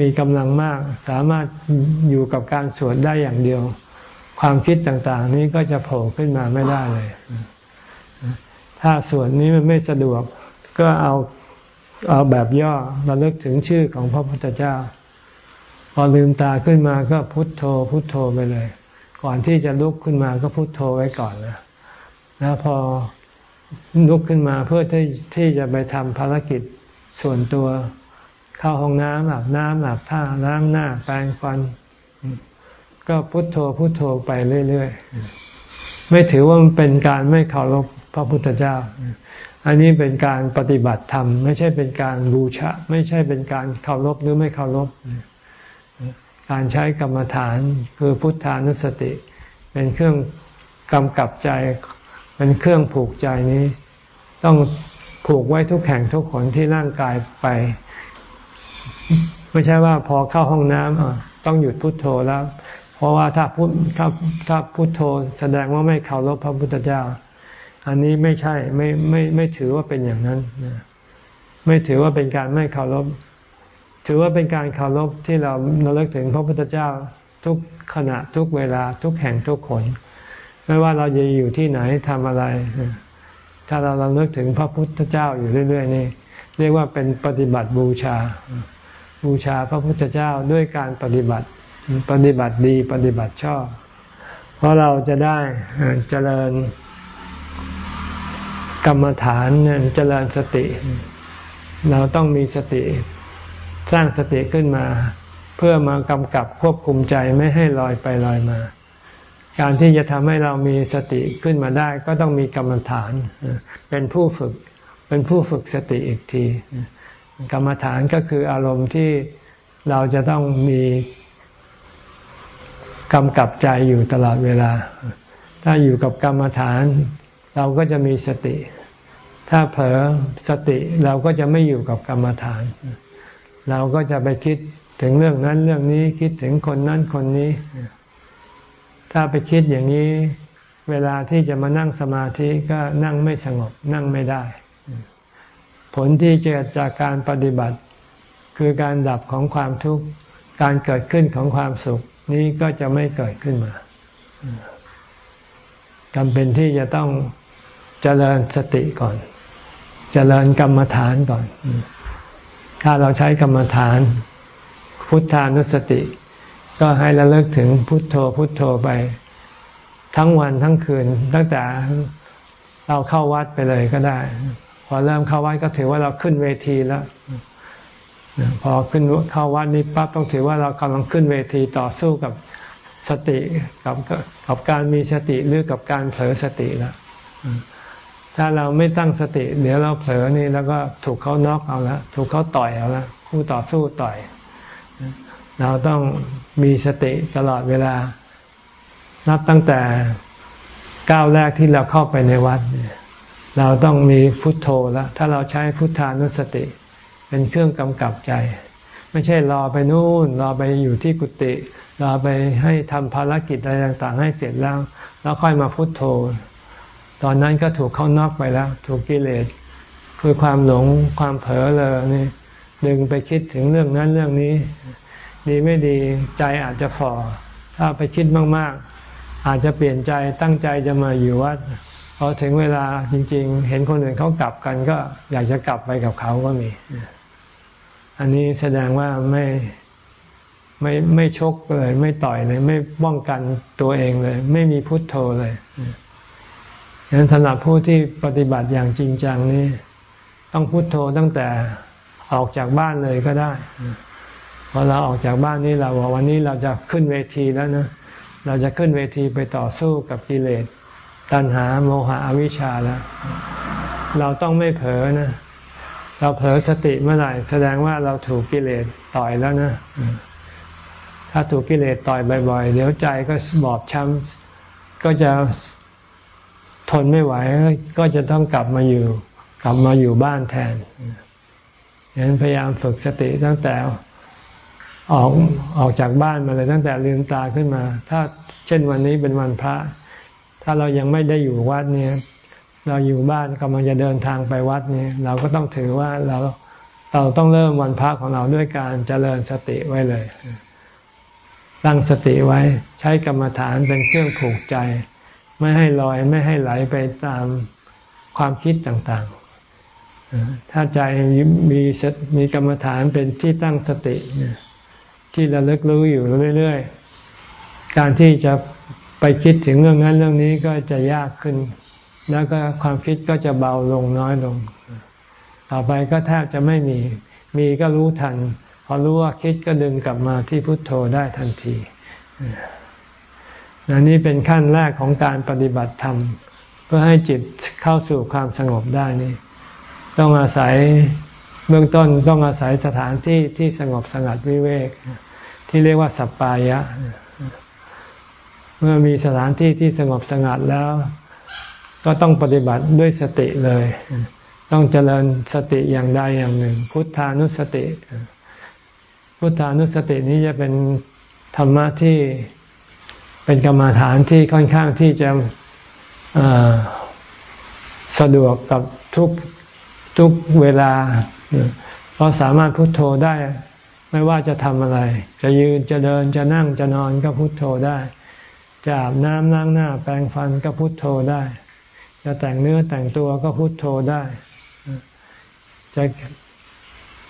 Speaker 1: มีกำลังมาก สามารถอยู่กับการสวดได้อย่างเดียว ความคิดต่างๆ นี้ก็จะโผล่ขึ้นมาไม่ได้เลย ถ้าสวดนี้มันไม่สะดวก ก็เอาเอาแบบย่อระลึกถึงชื่อของพระพุทธเจ้า พอลืมตาขึ้นมาก็พุทโธ พุทโธไปเลย ก่อนที่จะลุกขึ้นมาก็พุทโธไว้ก่อนนะแล้วพอลุกขึ้นมาเพื่อที่ที่จะไปทำภารกิจส่วนตัว เข้าห้องน้ำอาบน้ำอาบท่าล้างหน้าแปรงฟัน ก็พุโทโธพุโทโธไปเรื่อยๆ ไม่ถือว่ามันเป็นการไม่เคารพพระพุทธเจ้า อันนี้เป็นการปฏิบัติธรรม ไม่ใช่เป็นการบูชา ไม่ใช่เป็นการเคารพหรือไม่เคารพ การใช้กรรมฐานคือพุทธานุสติ เป็นเครื่องกำกับใจ เป็นเครื่องผูกใจนี้ ต้องผูกไว้ทุกแห่งทุกขนที่ร่างกายไป ไม่ใช่ว่าพอเข้าห้องน้ำต้องหยุดพุดโทโธแล้ว เพราะว่าถ้าพุทถ้าถ้าพุโทโธแสดงว่าไม่เคารพพระพุทธเจ้า อันนี้ไม่ใช่ไม่ไม่ไม่ถือว่าเป็นอย่างนั้นไม่ถือว่าเป็นการไม่เคารพถือว่าเป็นการเคารพที่เราเราเลิกถึงพระพุทธเจ้าทุกขณะทุกเวลาทุกแห่งทุกคนไม่ว่าเราจะอยู่ที่ไหนทำอะไร ถ้าเราเราเลิกถึงพระพุทธเจ้าอยู่เรื่อย ๆ นี่ เรียกว่าเป็นปฏิบัติบูชา บูชาพระพุทธเจ้าด้วยการปฏิบัติปฏิบัติดีปฏิบัติชอบ เพราะเราจะได้เจริญกรรมฐานเจริญสติ เราต้องมีสติสร้างสติขึ้นมา เพื่อมากำกับควบคุมใจไม่ให้ลอยไปลอยมา การที่จะทำให้เรามีสติขึ้นมาได้ ก็ต้องมีกรรมฐาน เป็นผู้ฝึกเป็นผู้ฝึกสติอีกที กรรมฐานก็คืออารมณ์ที่เราจะต้องมีกำกับใจอยู่ตลอดเวลา ถ้าอยู่กับกรรมฐาน เราก็จะมีสติ ถ้าเผลอสติเราก็จะไม่อยู่กับกรรมฐาน เราก็จะไปคิดถึงเรื่องนั้นเรื่องนี้คิดถึงคนนั้นคนนี้ ถ้าไปคิดอย่างนี้ เวลาที่จะมานั่งสมาธิก็นั่งไม่สงบนั่งไม่ได้ ผลที่เกิดจากการปฏิบัติ คือการดับของความทุกข์ การเกิดขึ้นของความสุข นี้ก็จะไม่เกิดขึ้นมาจำเป็นที่จะต้องเจริญสติก่อน เจริญกรรมฐานก่อน ถ้าเราใช้กรรมฐาน พุทธานุสติ ก็ให้ระลึกถึงพุทโธพุทโธไป ทั้งวันทั้งคืนตั้งแต่เราเข้าวัดไปเลยก็ได้ พอเริ่มเข้าวัดก็ถือว่าเราขึ้นเวทีแล้วพอขึ้นเข้าวัดนี้ปั๊บต้องถือว่าเรากำลังขึ้นเวทีต่อสู้กับสติกับกับการมีสติหรือกับการเผลอสติแล้วถ้าเราไม่ตั้งสติ เดี๋ยวเราเผลอนี่แล้วก็ถูกเขาน็อกเอาล้วถูกเขาต่อยเอาล้วคู่ต่อสู้ต่อย เราต้องมีสติตลอดเวลา นับตั้งแต่ก้าวแรกที่เราเข้าไปในวัดเนี่ย เราต้องมีพุทโธแล้วถ้าเราใช้พุทธานุสติ เป็นเครื่องกำกับใจ ไม่ใช่รอไปนู่น รอไปอยู่ที่กุฏิรอไปให้ทำภารกิจอะไรต่างๆ ให้เสร็จแล้ว แล้วค่อยมาพุทโธ ตอนนั้นก็ถูกเขานอกไปแล้ว ถูกกิเลสคือความหลงความเผลอเลยนี่ดึงไปคิดถึงเรื่องนั้นเรื่องนี้ ดีไม่ดีใจอาจจะฝ่อถ้าไปคิดมากๆ อาจจะเปลี่ยนใจตั้งใจจะมาอยู่วัด พอถึงเวลาจริง ๆ เห็นคนอื่นเขากลับกันก็อยากจะกลับไปกับเขาก็มี อันนี้แสดงว่าไม่ไม่ไม่ชกเลย ไม่ต่อยเลย ไม่ป้องกันตัวเองเลย ไม่มีพุทโธเลยดังนั้นสำหรับผู้ที่ปฏิบัติอย่างจริงจังนี่ต้องพุทโธตั้งแต่ออกจากบ้านเลยก็ได้พอเราออกจากบ้านนี้เราบอกวันนี้เราจะขึ้นเวทีแล้วนะเราจะขึ้นเวทีไปต่อสู้กับกิเลส ตัณหาโมหะอวิชชาแล้ว เราต้องไม่เผลอนะ เราเผลอสติเมื่อไหร่ แสดงว่าเราถูกกิเลสต่อยแล้วนะ ถ้าถูกกิเลสต่อยบ่อยๆ เดี๋ยวใจก็บอบช้ำก็จะทนไม่ไหว ก็จะต้องกลับมาอยู่ กลับมาอยู่บ้านแทนฉะนั้นพยายามฝึกสติตั้งแต่ออกออกจากบ้านมาเลยตั้งแต่ลืมตาขึ้นมา ถ้าเช่นวันนี้เป็นวันพระ ถ้าเรายังไม่ได้อยู่วัดเนี่ย เราอยู่บ้านกำลังจะเดินทางไปวัดเนี่ยเราก็ต้องถือว่าเราเราต้องเริ่มวันพระของเราด้วยการเจริญสติไว้เลย ตั้งสติไว้ใช้กรรมฐานเป็นเครื่องผูกใจ ไม่ให้ลอยไม่ให้ไหลไปตามความคิดต่างๆ ถ้าใจมีมีกรรมฐานเป็นที่ตั้งสติที่ระลึกรู้อยู่เรื่อยๆ การที่จะ ไปคิดถึงเรื่องนั้นเรื่องนี้ก็จะยากขึ้น แล้วก็ความคิดก็จะเบาลงน้อยลง ต่อไปก็แทบจะไม่มี มีก็รู้ทัน พอรู้ว่าคิดก็ดึงกลับมาที่พุทโธได้ทันทีนนี่เป็นขั้นแรกของการปฏิบัติธรรม เพื่อให้จิตเข้าสู่ความสงบได้นี่ ต้องอาศัยเบื้องต้นต้องอาศัยสถานที่ที่สงบสงัดวิเวก ที่เรียกว่าสัปปายะ เมื่อมีสถานที่ที่สงบสงัดแล้ว ก็ต้องปฏิบัติด้วยสติเลย ต้องเจริญสติอย่างใดอย่างหนึ่ง พุทธานุสติ พุทธานุสตินี้จะเป็นธรรมะที่เป็นกรรมาฐานที่ค่อนข้างที่จะสะดวกกับทุกทุกเวลา เพราะสามารถพุโทโธได้ ไม่ว่าจะทำอะไร จะยืนจะเดินจะนั่งจะนอนก็พุโทโธได้ จะอาบน้ำล้างหน้า แปรงฟันก็พุทโธได้ จะแต่งเนื้อแต่งตัวก็พุทโธได้ จะ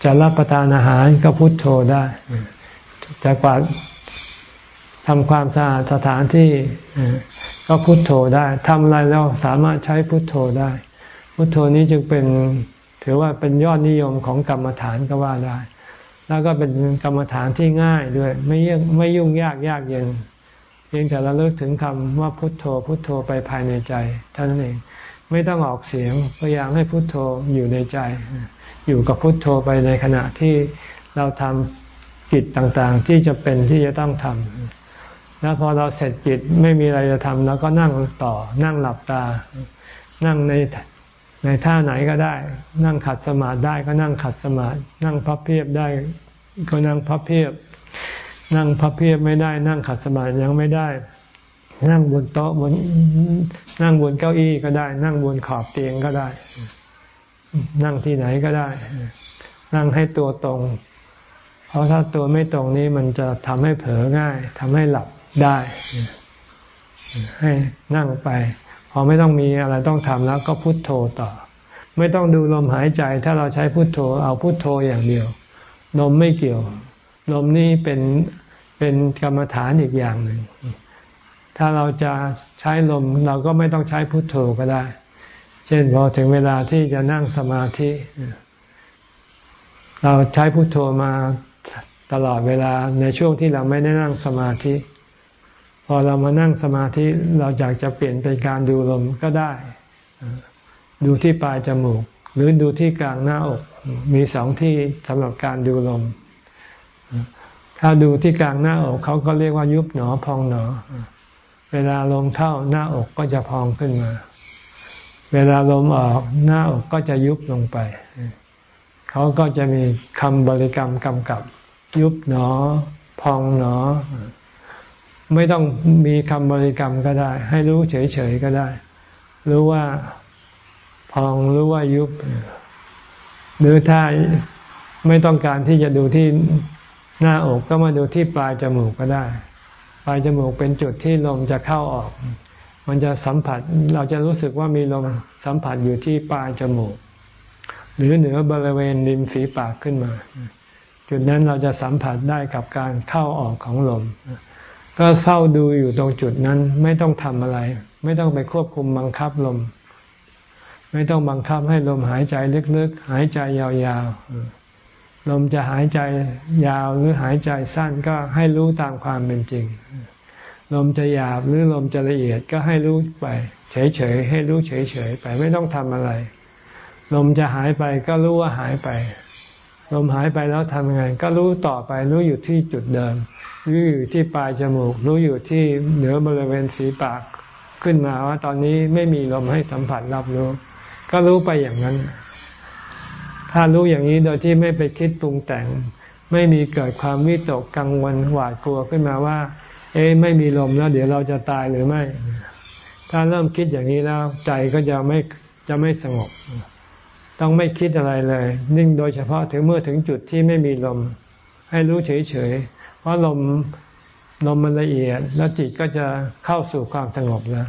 Speaker 1: จะรับประทานอาหารก็พุทโธได้ จะกวาดทำความสะอาดสถานที่ก็พุทโธได้ทำอะไรแล้วสามารถใช้พุทโธได้ พุทโธนี้จึงเป็นถือว่าเป็นยอดนิยมของกรรมฐานก็ว่าได้ แล้วก็เป็นกรรมฐานที่ง่ายด้วย ไม่ยุ่งไม่ยุ่งยากยากเย็น เพียงแต่เราเลิกถึงคำว่าพุทโธพุทโธไปภายในใจเท่านั้นเอง ไม่ต้องออกเสียงพยายามให้พุทโธอยู่ในใจ อยู่กับพุทโธไปในขณะที่เราทำกิจต่างๆ ที่จะเป็นที่จะต้องทำแล้วพอเราเสร็จกิจไม่มีอะไรจะทำแล้วก็นั่งต่อนั่งหลับตา นั่งในในท่าไหนก็ได้ นั่งขัดสมาธิได้ก็นั่งขัดสมาธินั่งพับเพียบได้ก็นั่งพับเพียบ นั่งพับเพียบไม่ได้ นั่งขัดสมาธิยังไม่ได้ นั่งบนโต๊ะบนนั่งบนเก้าอี้ก็ได้ นั่งบนขอบเตียงก็ได้ นั่งที่ไหนก็ได้ นั่งให้ตัวตรง เพราะถ้าตัวไม่ตรงนี้มันจะทำให้เผลอง่ายทำให้หลับได้ ให้นั่งไป พอไม่ต้องมีอะไรต้องทำแล้วก็พุโทโธต่อ ไม่ต้องดูลมหายใจ ถ้าเราใช้พุโทโธ เอาพุโทโธอย่างเดียว ลมไม่เกี่ยว ลมนี่เป็นเป็นกรรมฐานอีกอย่างหนึ่ง ถ้าเราจะใช้ลมเราก็ไม่ต้องใช้พุทโธก็ได้ เช่นพอถึงเวลาที่จะนั่งสมาธิ เราใช้พุทโธมาตลอดเวลาในช่วงที่เราไม่ได้นั่งสมาธิ พอเรามานั่งสมาธิเราอยากจะเปลี่ยนเป็นการดูลมก็ได้ ดูที่ปลายจมูก หรือดูที่กลางหน้าอก มีสองที่สำหรับการดูลม ถ้าดูที่กลางหน้าอกเขาก็เรียกว่ายุบหนอพองหนอ เวลาลมเข้าหน้าอกก็จะพองขึ้นมา เวลาลมออกหน้าอกก็จะยุบลงไป เขาก็จะมีคำบริกรรมกำกับ ยุบหนอ พองหนอ ไม่ต้องมีคำบริกรรมก็ได้ ให้รู้เฉยๆก็ได้ รู้ว่าพองรู้ว่ายุบ หรือถ้าไม่ต้องการที่จะดูที่ หน้าอกก็มาดูที่ปลายจมูกก็ได้ ปลายจมูกเป็นจุดที่ลมจะเข้าออก มันจะสัมผัสเราจะรู้สึกว่ามีลมสัมผัสอยู่ที่ปลายจมูก หรือเหนือบริเวณริมฝีปากขึ้นมา จุดนั้นเราจะสัมผัสได้กับการเข้าออกของลม ก็เฝ้าดูอยู่ตรงจุดนั้นไม่ต้องทำอะไร ไม่ต้องไปควบคุมบังคับลม ไม่ต้องบังคับให้ลมหายใจลึกๆ หายใจยาวๆ ลมจะหายใจยาวหรือหายใจสั้นก็ให้รู้ตามความเป็นจริง ลมจะหยาบหรือลมจะละเอียดก็ให้รู้ไป เฉยๆให้รู้เฉยๆไปไม่ต้องทำอะไร ลมจะหายไปก็รู้ว่าหายไป ลมหายไปแล้วทำยังไง ก็รู้ต่อไปรู้อยู่ที่จุดเดิม รู้อยู่ที่ปลายจมูก รู้อยู่ที่เหนือบริเวณสีปากขึ้นมาว่าตอนนี้ไม่มีลมให้สัมผัสรับรู้ ก็รู้ไปอย่างนั้น ถ้ารู้อย่างนี้โดยที่ไม่ไปคิดปรุงแต่ง ไม่มีเกิดความวิตกกังวลหวาดกลัวขึ้นมาว่า เอ๊ไม่มีลมแล้วเดี๋ยวเราจะตายหรือไม่ ถ้าเริ่มคิดอย่างนี้แล้วใจก็จะไม่จะไม่สงบ ต้องไม่คิดอะไรเลยนิ่งโดยเฉพาะถึงเมื่อถึงจุดที่ไม่มีลม ให้รู้เฉยพราะลมลมมันละเอียด แล้วจิตก็จะเข้าสู่ความสงบแล้ว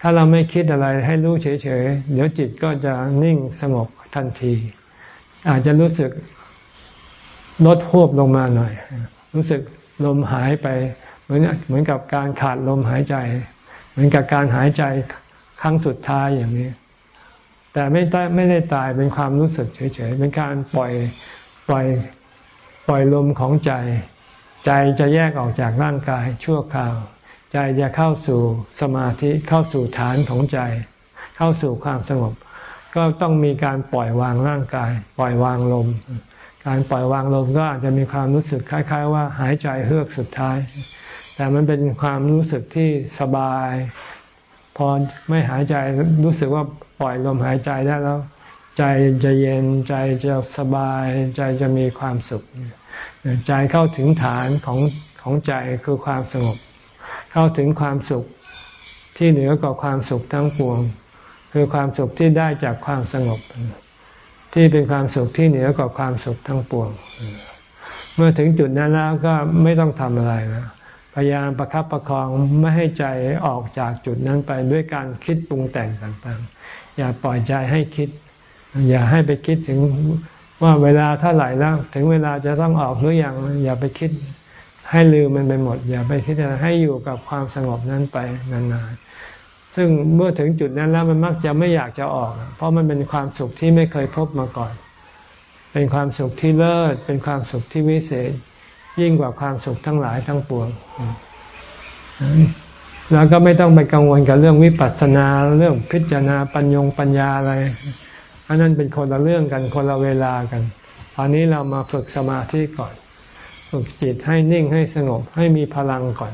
Speaker 1: ถ้าเราไม่คิดอะไรให้รู้เฉยๆ เดี๋ยวจิตก็จะนิ่งสงบทันที อาจจะรู้สึกลดหวบลงมาหน่อย รู้สึกลมหายไป เหมือนเหมือนกับการขาดลมหายใจ เหมือนกับการหายใจครั้งสุดท้ายอย่างนี้ แต่ไม่ได้ไม่ได้ตายเป็นความรู้สึกเฉยๆเป็นการปล่อยปล่อยปล่อยลมของใจ ใจจะแยกออกจากร่างกายชั่วคราว ใจจะเข้าสู่สมาธิเข้าสู่ฐานของใจ เข้าสู่ความสงบ ก็ต้องมีการปล่อยวางร่างกาย ปล่อยวางลม การปล่อยวางลมก็อาจจะมีความรู้สึกคล้าย ๆ ว่าหายใจเฮือกสุดท้าย แต่มันเป็นความรู้สึกที่สบาย พอไม่หายใจรู้สึกว่าปล่อยลมหายใจได้แล้ว ใจจะเย็นใจจะสบาย ใจจะมีความสุข ใจเข้าถึงฐานของของใจคือความสงบ เข้าถึงความสุขที่เหนือกว่าความสุขทั้งปวง คือความสุขที่ได้จากความสงบ ที่เป็นความสุขที่เหนือกว่าความสุขทั้งปวง เมื่อถึงจุดนั้นแล้วก็ไม่ต้องทำอะไรนะพยายามประครับประคองไม่ให้ใจออกจากจุดนั้นไปด้วยการคิดปรุงแต่งต่างๆ อย่าปล่อยใจให้คิด อย่าให้ไปคิดถึงว่าเวลาเท่าไหร่แล้ว ถึงเวลาจะต้องออกหรืออยังอย่าไปคิดให้ลืมมันไปหมด อย่าไปคิดอะให้อยู่กับความสงบนั้นไปนานๆ ซึ่งเมื่อถึงจุดนั้นแล้วมันมักจะไม่อยากจะออก เพราะมันเป็นความสุขที่ไม่เคยพบมาก่อน เป็นความสุขที่เลิศ เป็นความสุขที่วิเศษ ยิ่งกว่าความสุขทั้งหลายทั้งปวงแล้วก็ไม่ต้องไปกังวลกับเรื่องวิปัสสนาเรื่องพิจารณาปัญญงปัญญาอะไรอันนั้นเป็นคนละเรื่องกันคนละเวลากัน ตอนนี้เรามาฝึกสมาธิก่อน ฝึกจิตให้นิ่งให้สงบให้มีพลังก่อน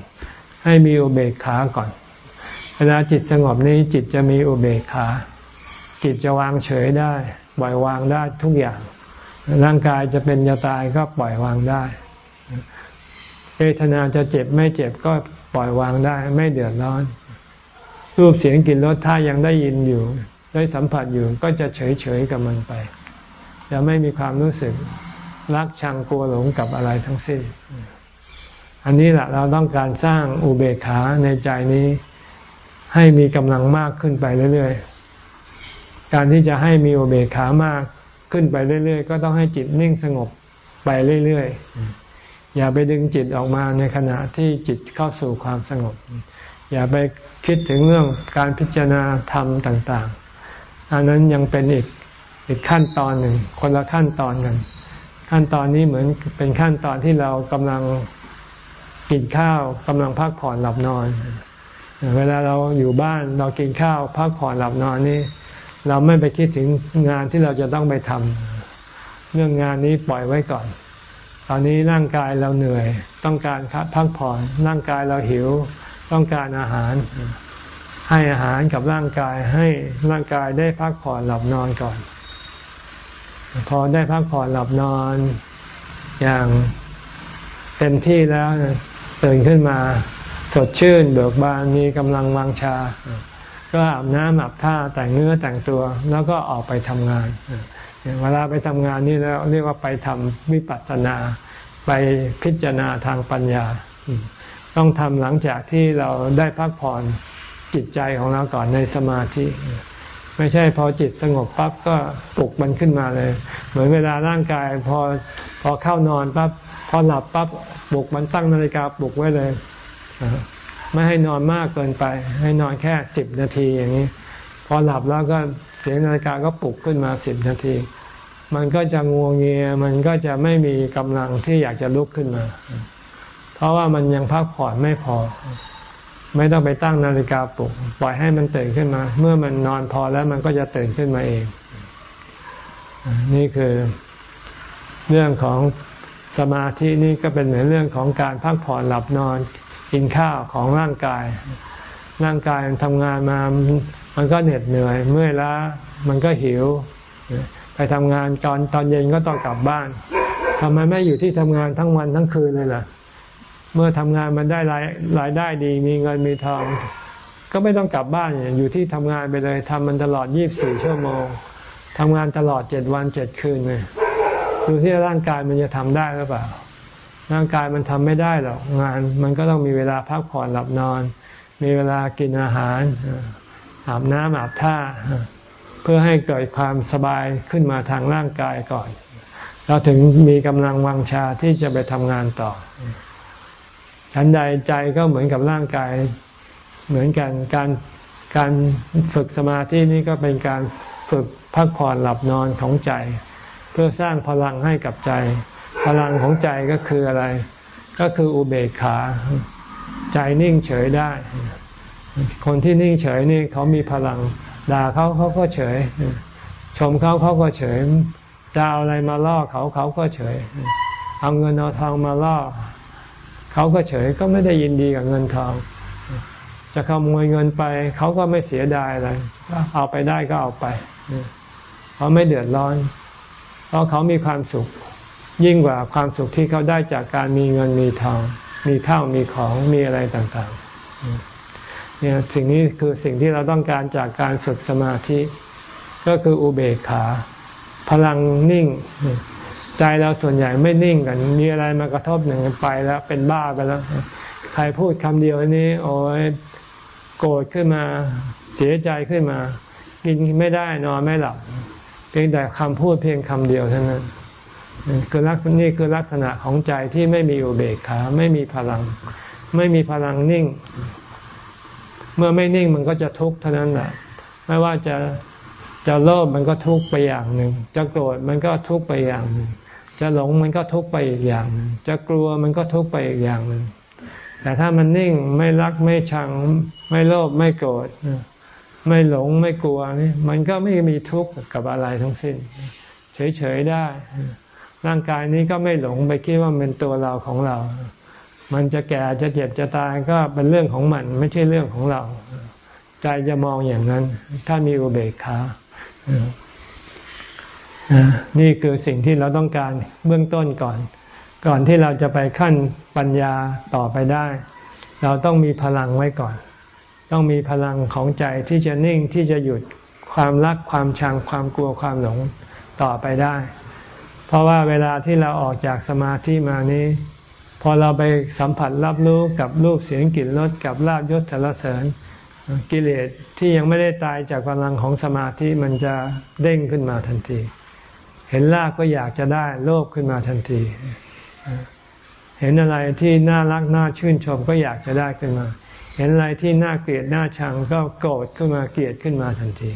Speaker 1: ให้มีอุเบกขาก่อน เวลาจิตสงบนี้จิตจะมีอุเบกขา จิตจะวางเฉยได้ปล่อยวางได้ทุกอย่าง ร่างกายจะเป็นจะตายก็ปล่อยวางได้เวทนาจะเจ็บไม่เจ็บก็ปล่อยวางได้ ไม่เดือดร้อน รูปเสียงกลิ่นรสถ้ายังได้ยินอยู่ ได้สัมผัสอยู่ก็จะเฉยเฉยกับมันไปจะไม่มีความรู้สึกรักชังกลัวหลงกับอะไรทั้งสิ้น อันนี้แหละเราต้องการสร้างอุเบกขาในใจนี้ ให้มีกำลังมากขึ้นไปเรื่อยๆ การที่จะให้มีอุเบกขามากขึ้นไปเรื่อย ๆ ก็ต้องให้จิตนิ่งสงบไปเรื่อย ๆ อย่าไปดึงจิตออกมาในขณะที่จิตเข้าสู่ความสงบ อย่าไปคิดถึงเรื่องการพิจารณาธรรมต่าง ๆ อันนั้นยังเป็นอีกอีกขั้นตอนหนึ่ง คนละขั้นตอนกันขั้นตอนนี้เหมือนเป็นขั้นตอนที่เรากำลังกินข้าวกำลังพักผ่อนหลับนอน เวลาเราอยู่บ้านเรากินข้าวพักผ่อนหลับนอนนี่เราไม่ไปคิดถึงงานที่เราจะต้องไปทำเรื่องงานนี้ปล่อยไว้ก่อน ตอนนี้ร่างกายเราเหนื่อย ต้องการพักผ่อนร่างกายเราหิว ต้องการอาหาร ให้อาหารกับร่างกายให้ร่างกายได้พักผ่อนหลับนอนก่อน พอได้พักผ่อนหลับนอนอย่างเต็มที่แล้วตื่นขึ้นมา สดชื่นเบิกบานมีกำลังวังชา ก็อาบน้ำอาบท่าแต่งเนื้อแต่งตัวแล้วก็ออกไปทำงาน เวลาไปทำงานนี่แล้วเรียกว่าไปทำวิปัสสนา ไปพิจารณาทางปัญญา ต้องทำหลังจากที่เราได้พักผ่อนจิตใจของเราก่อนในสมาธิไม่ใช่พอจิตสงบปั๊บก็ปลุกมันขึ้นมาเลย เหมือนเวลาร่างกายพอพอเข้านอนปั๊บพอหลับปั๊บปลุกมันตั้งนาฬิกาปลุกไว้เลย ไม่ให้นอนมากเกินไป ให้นอนแค่สิบนาทีอย่างนี้ พอหลับแล้วก็เสียงนาฬิกาก็ปลุกขึ้นมาสิบนาที มันก็จะงวงเงีย มันก็จะไม่มีกำลังที่อยากจะลุกขึ้นมา เพราะว่ามันยังพักผ่อนไม่พอ ไม่ต้องไปตั้งนาฬิกาปลุก ปล่อยให้มันตื่นขึ้นมา เมื่อมันนอนพอแล้วมันก็จะตื่นขึ้นมาเอง นี่คือเรื่องของสมาธินี่ก็เป็นเหมือนเรื่องของการพักผ่อนหลับนอน กินข้าวของร่างกาย ร่างกายทำงานมา มันก็เหน็ดเหนื่อย เมื่อยล้า มันก็หิว ไปทำงานตอนตอนเย็นก็ต้องกลับบ้านทำไมไม่อยู่ที่ทำงานทั้งวันทั้งคืนเลยล่ะ เมื่อทำงานมันได้รายรายได้ดี มีเงินมีทอง ก็ไม่ต้องกลับบ้านอยู่ที่ทำงานไปเลยทำมันตลอดยี่บสี่ชั่วโมงทำงานตลอดเจ็ดวันเจ็ดคืนเลยดูที่ร่างกายมันจะทำได้หรือเปล่า ร่างกายมันทำไม่ได้หรอกงาน มันก็ต้องมีเวลาพักผ่อนหลับนอน มีเวลากินอาหารอาบน้ำอาบท่า เพื่อให้เกิดความสบายขึ้นมาทางร่างกายก่อน เราถึงมีกำลังวังชาที่จะไปทำงานต่อฉันใดใจก็เหมือนกับร่างกาย เหมือนกันการการฝึกสมาธินี่ก็เป็นการฝึกพักผ่อนหลับนอนของใจ เพื่อสร้างพลังให้กับใจ พลังของใจก็คืออะไร ก็คืออุเบกขา ใจนิ่งเฉยได้ คนที่นิ่งเฉยนี่เขามีพลังด่าเขาเขาก็เฉย ชมเขาเขาก็เฉยดาอะไรมาล่อเขาเขาก็เฉย เอาเงินเอาทองมาล่อ เขาก็เฉยก็ไม่ได้ยินดีกับเงินทอง จะขโมยเงินไปเขาก็ไม่เสียดายอะไรเอาไปได้ก็เอาไป เขาไม่เดือดร้อน เพราะเขามีความสุข ยิ่งกว่าความสุขที่เขาได้จากการมีเงินมีทอง มีข้าวมีของมีอะไรต่างๆเนี่ยสิ่งนี้คือสิ่งที่เราต้องการจากการฝึกสมาธิ ก็คืออุเบกขา พลังนิ่ง ใจเราส่วนใหญ่ไม่นิ่งกัน มีอะไรมากระทบหนึ่งไปแล้วเป็นบ้าไปแล้ว ใครพูดคำเดียวนี้ โอ้ยโกรธขึ้นมาเสียใจขึ้นมา กินไม่ได้นอนไม่หลับ เพียงแต่คำพูดเพียงคำเดียวเท่านั้น คือลักษณะนี้คือลักษณะของใจที่ไม่มีอุเบกขาไม่มีพลัง ไม่มีพลังนิ่ง เมื่อไม่นิ่งมันก็จะทุกข์เท่านั้นแหละไม่ว่าจะจะโลภมันก็ทุกข์ไปอย่างหนึ่ง จะโกรธมันก็ทุกข์ไปอย่างหนึ่ง จะหลงมันก็ทุกข์ไปอีกอย่างหนึ่ง จะกลัวมันก็ทุกข์ไปอีกอย่างหนึ่ง แต่ถ้ามันนิ่งไม่รักไม่ชัง ไม่โลภไม่โกรธไม่หลงไม่กลัวนี่มันก็ไม่มีทุกข์กับอะไรทั้งสิ้น เฉยๆได้ ร่างกายนี้ก็ไม่หลงไปคิดว่าเป็นตัวเราของเรา มันจะแก่จะเจ็บจะตายก็เป็นเรื่องของมัน ไม่ใช่เรื่องของเรา ใจจะมองอย่างนั้น ถ้ามีอุเบกขานี่คือสิ่งที่เราต้องการเบื้องต้นก่อน ก่อนที่เราจะไปขั้นปัญญาต่อไปได้ เราต้องมีพลังไว้ก่อน ต้องมีพลังของใจที่จะนิ่งที่จะหยุดความรักความชังความกลัวความหลงต่อไปได้ เพราะว่าเวลาที่เราออกจากสมาธิมานี้ พอเราไปสัมผัสรับรู้กับรูปเสียงกลิ่นรสกับลาบยศสารเสริญ กิเลสที่ยังไม่ได้ตายจากพลังของสมาธิมันจะเด้งขึ้นมาทันที เห็นลาบก็อยากจะได้โลภขึ้นมาทันที เห็นอะไรที่น่ารักน่าชื่นชมก็อยากจะได้ขึ้นมาเห็นอะไรที่น่าเกลียดน่าชังก็โกรธขึ้นมาเกลียดขึ้นมาทันที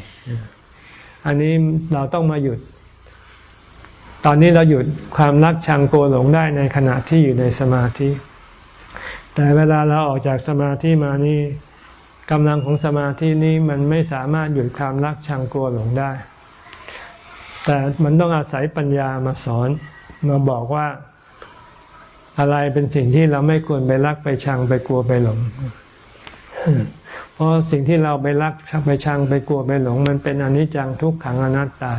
Speaker 1: อันนี้เราต้องมาหยุด ตอนนี้เราหยุดความรักชังโกหลงได้ในขณะที่อยู่ในสมาธิ แต่เวลาเราออกจากสมาธิมานี่กำลังของสมาธินี้มันไม่สามารถหยุดความรักชังกลัวหลงได้ แต่มันต้องอาศัยปัญญามาสอนมาบอกว่าอะไรเป็นสิ่งที่เราไม่ควรไปรักไปชังไปกลัวไปหลง เพราะสิ่งที่เราไปรักไปชังไปกลัวไปหลง มันเป็นอนิจจังทุกขังอนัตตา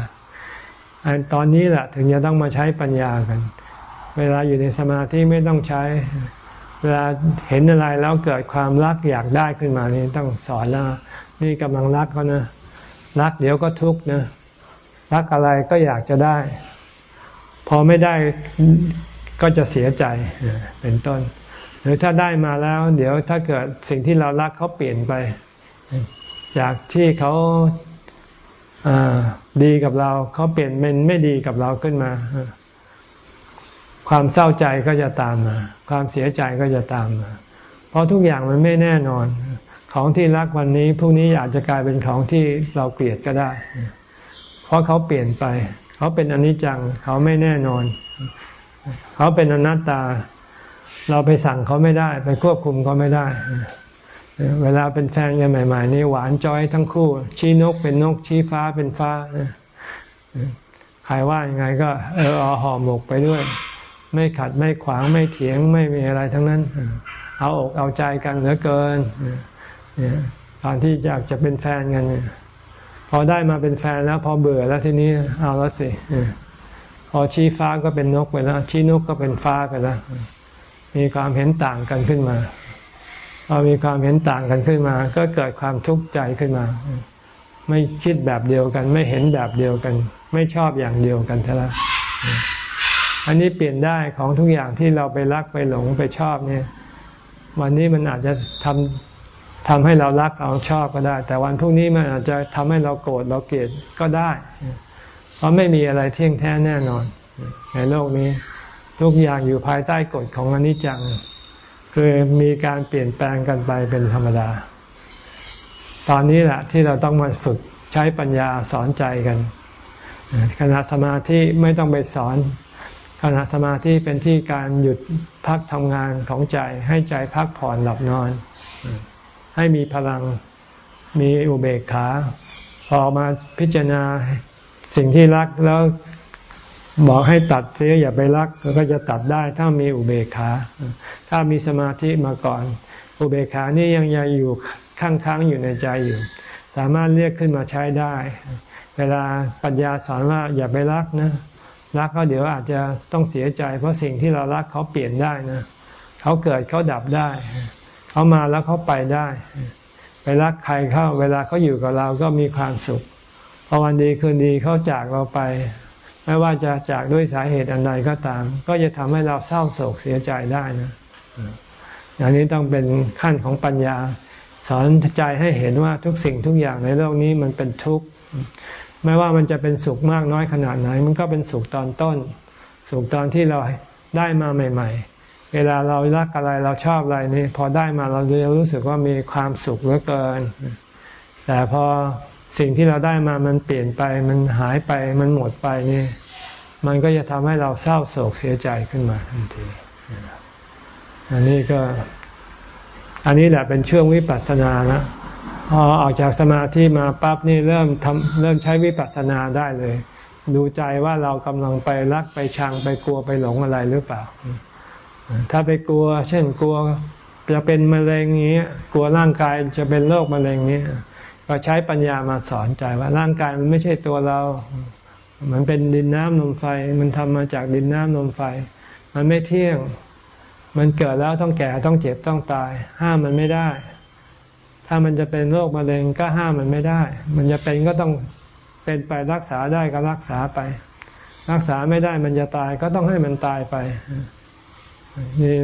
Speaker 1: ตอนนี้แหละถึงจะต้องมาใช้ปัญญากัน เวลาอยู่ในสมาธิไม่ต้องใช้ เวลาเห็นอะไรแล้วเกิดความรักอยากได้ขึ้นมานี่ต้องสอนแล้วนี่กำลังรักเขานะรักเดี๋ยวก็ทุกข์นะรักอะไรก็อยากจะได้ พอไม่ได้ก็จะเสียใจเป็นต้น หรือถ้าได้มาแล้ว เดี๋ยวถ้าเกิดสิ่งที่เรารักเขาเปลี่ยนไป จากที่เขา ดีกับเราเขาเปลี่ยนเป็นไม่ดีกับเราขึ้นมาความเศร้าใจก็จะตามมา ความเสียใจก็จะตามมา เพราะทุกอย่างมันไม่แน่นอน ของที่รักวันนี้พรุ่งนี้อาจจะกลายเป็นของที่เราเกลียดก็ได้ เพราะเขาเปลี่ยนไป เขาเป็นอนิจจัง เขาไม่แน่นอน เขาเป็นอนัตตา เราไปสั่งเขาไม่ได้ ไปควบคุมเขาไม่ได้ เวลาเป็นแฟนกันใหม่ๆนี่หวานจอยทั้งคู่ ชี้นกเป็นนกชี้ฟ้าเป็นฟ้าใครว่ายังไงก็เออเอาห่อหมกไปด้วย ไม่ขัดไม่ขวางไม่เถียงไม่มีอะไรทั้งนั้น เอาอกเอาใจกันเหลือเกินตอนที่อยากจะเป็นแฟนกันพอได้มาเป็นแฟนแล้วพอเบื่อแล้วทีนี้เอาแล้วสิพอชี้ฟ้าก็เป็นนกไปแล้วชี้นกก็เป็นฟ้าไปแล้วมีความเห็นต่างกันขึ้นมา พอมีความเห็นต่างกันขึ้นมา ก็เกิดความทุกข์ใจขึ้นมา ไม่คิดแบบเดียวกัน ไม่เห็นแบบเดียวกัน ไม่ชอบอย่างเดียวกันท่านั้นอันนี้เปลี่ยนได้ของทุกอย่างที่เราไปรักไปหลงไปชอบเนี่ย วันนี้มันอาจจะทำทำให้เรารักเราชอบก็ได้ แต่วันพรุ่งนี้มันอาจจะทำให้เราโกรธเราเกลียดก็ได้ เพราะไม่มีอะไรเที่ยงแท้แน่นอน ในโลกนี้ ทุกอย่างอยู่ภายใต้กฎของอนิจจัง คือมีการเปลี่ยนแปลงกันไปเป็นธรรมดา ตอนนี้แหละที่เราต้องมาฝึกใช้ปัญญาสอนใจกันขณะสมาธิไม่ต้องไปสอน ขณะสมาธิเป็นที่การหยุดพักทำงานของใจ ให้ใจพักผ่อนหลับนอน ให้มีพลังมีอุเบกขาพอมาพิจารณาสิ่งที่รักแล้วบอกให้ตัดเสียอย่าไปรักก็จะตัดได้ถ้ามีอุเบกขา ถ้ามีสมาธิมาก่อน อุเบกขานี่ยังยังอยู่ค้างๆอยู่ในใจอยู่ สามารถเรียกขึ้นมาใช้ได้ เวลาปัญญาสอนว่าอย่าไปรักนะ รักเขาเดี๋ยวอาจจะต้องเสียใจ เพราะสิ่งที่เรารักเขาเปลี่ยนได้นะเขาเกิดเขาดับได้ เขามาแล้วเขาไปได้ ไปรักใครเข้า เวลาเขาอยู่กับเราก็มีความสุขพอวันดีคืนดีเขาจากเราไป ไม่ว่าจะจากด้วยสาเหตุอันใดก็ตาม ก็จะทำให้เราเศร้าโศกเสียใจได้นะ อย่างนี้ต้องเป็นขั้นของปัญญา สอนใจให้เห็นว่าทุกสิ่งทุกอย่างในโลกนี้มันเป็นทุกข์ไม่ว่ามันจะเป็นสุขมากน้อยขนาดไหน มันก็เป็นสุขตอนต้น สุขตอนที่เราได้มาใหม่ ๆ เวลาเรารักอะไรเราชอบอะไรนี่พอได้มาเราจะรู้สึกว่ามีความสุขเหลือเกิน แต่พอสิ่งที่เราได้มามันเปลี่ยนไป มันหายไปมันหมดไปนี่ มันก็จะทำให้เราเศร้าโศกเสียใจขึ้นมาทันที อันนี้ก็ อันนี้แหละเป็นช่วงวิปัสสนานะพอออกจากสมาธิมาปั๊บนี่เริ่มทำเริ่มใช้วิปัสสนาได้เลย ดูใจว่าเรากำลังไปรักไปชังไปกลัวไปหลงอะไรหรือเปล่า ถ้าไปกลัว เช่นกลัวจะเป็นมะเร็งนี้กลัวร่างกายจะเป็นโรคมะเร็งนี้ก็ใช้ปัญญามาสอนใจว่าร่างกายมันไม่ใช่ตัวเรา มันเป็นดินน้ำลมไฟ มันทำมาจากดินน้ำลมไฟ มันไม่เที่ยง มันเกิดแล้วต้องแก่ต้องเจ็บต้องตาย ห้ามมันไม่ได้ ถ้ามันจะเป็นโรคมะเร็งก็ห้ามมันไม่ได้ มันจะเป็นก็ต้องเป็นไปรักษาได้ก็รักษาไป รักษาไม่ได้มันจะตายก็ต้องให้มันตายไป นี่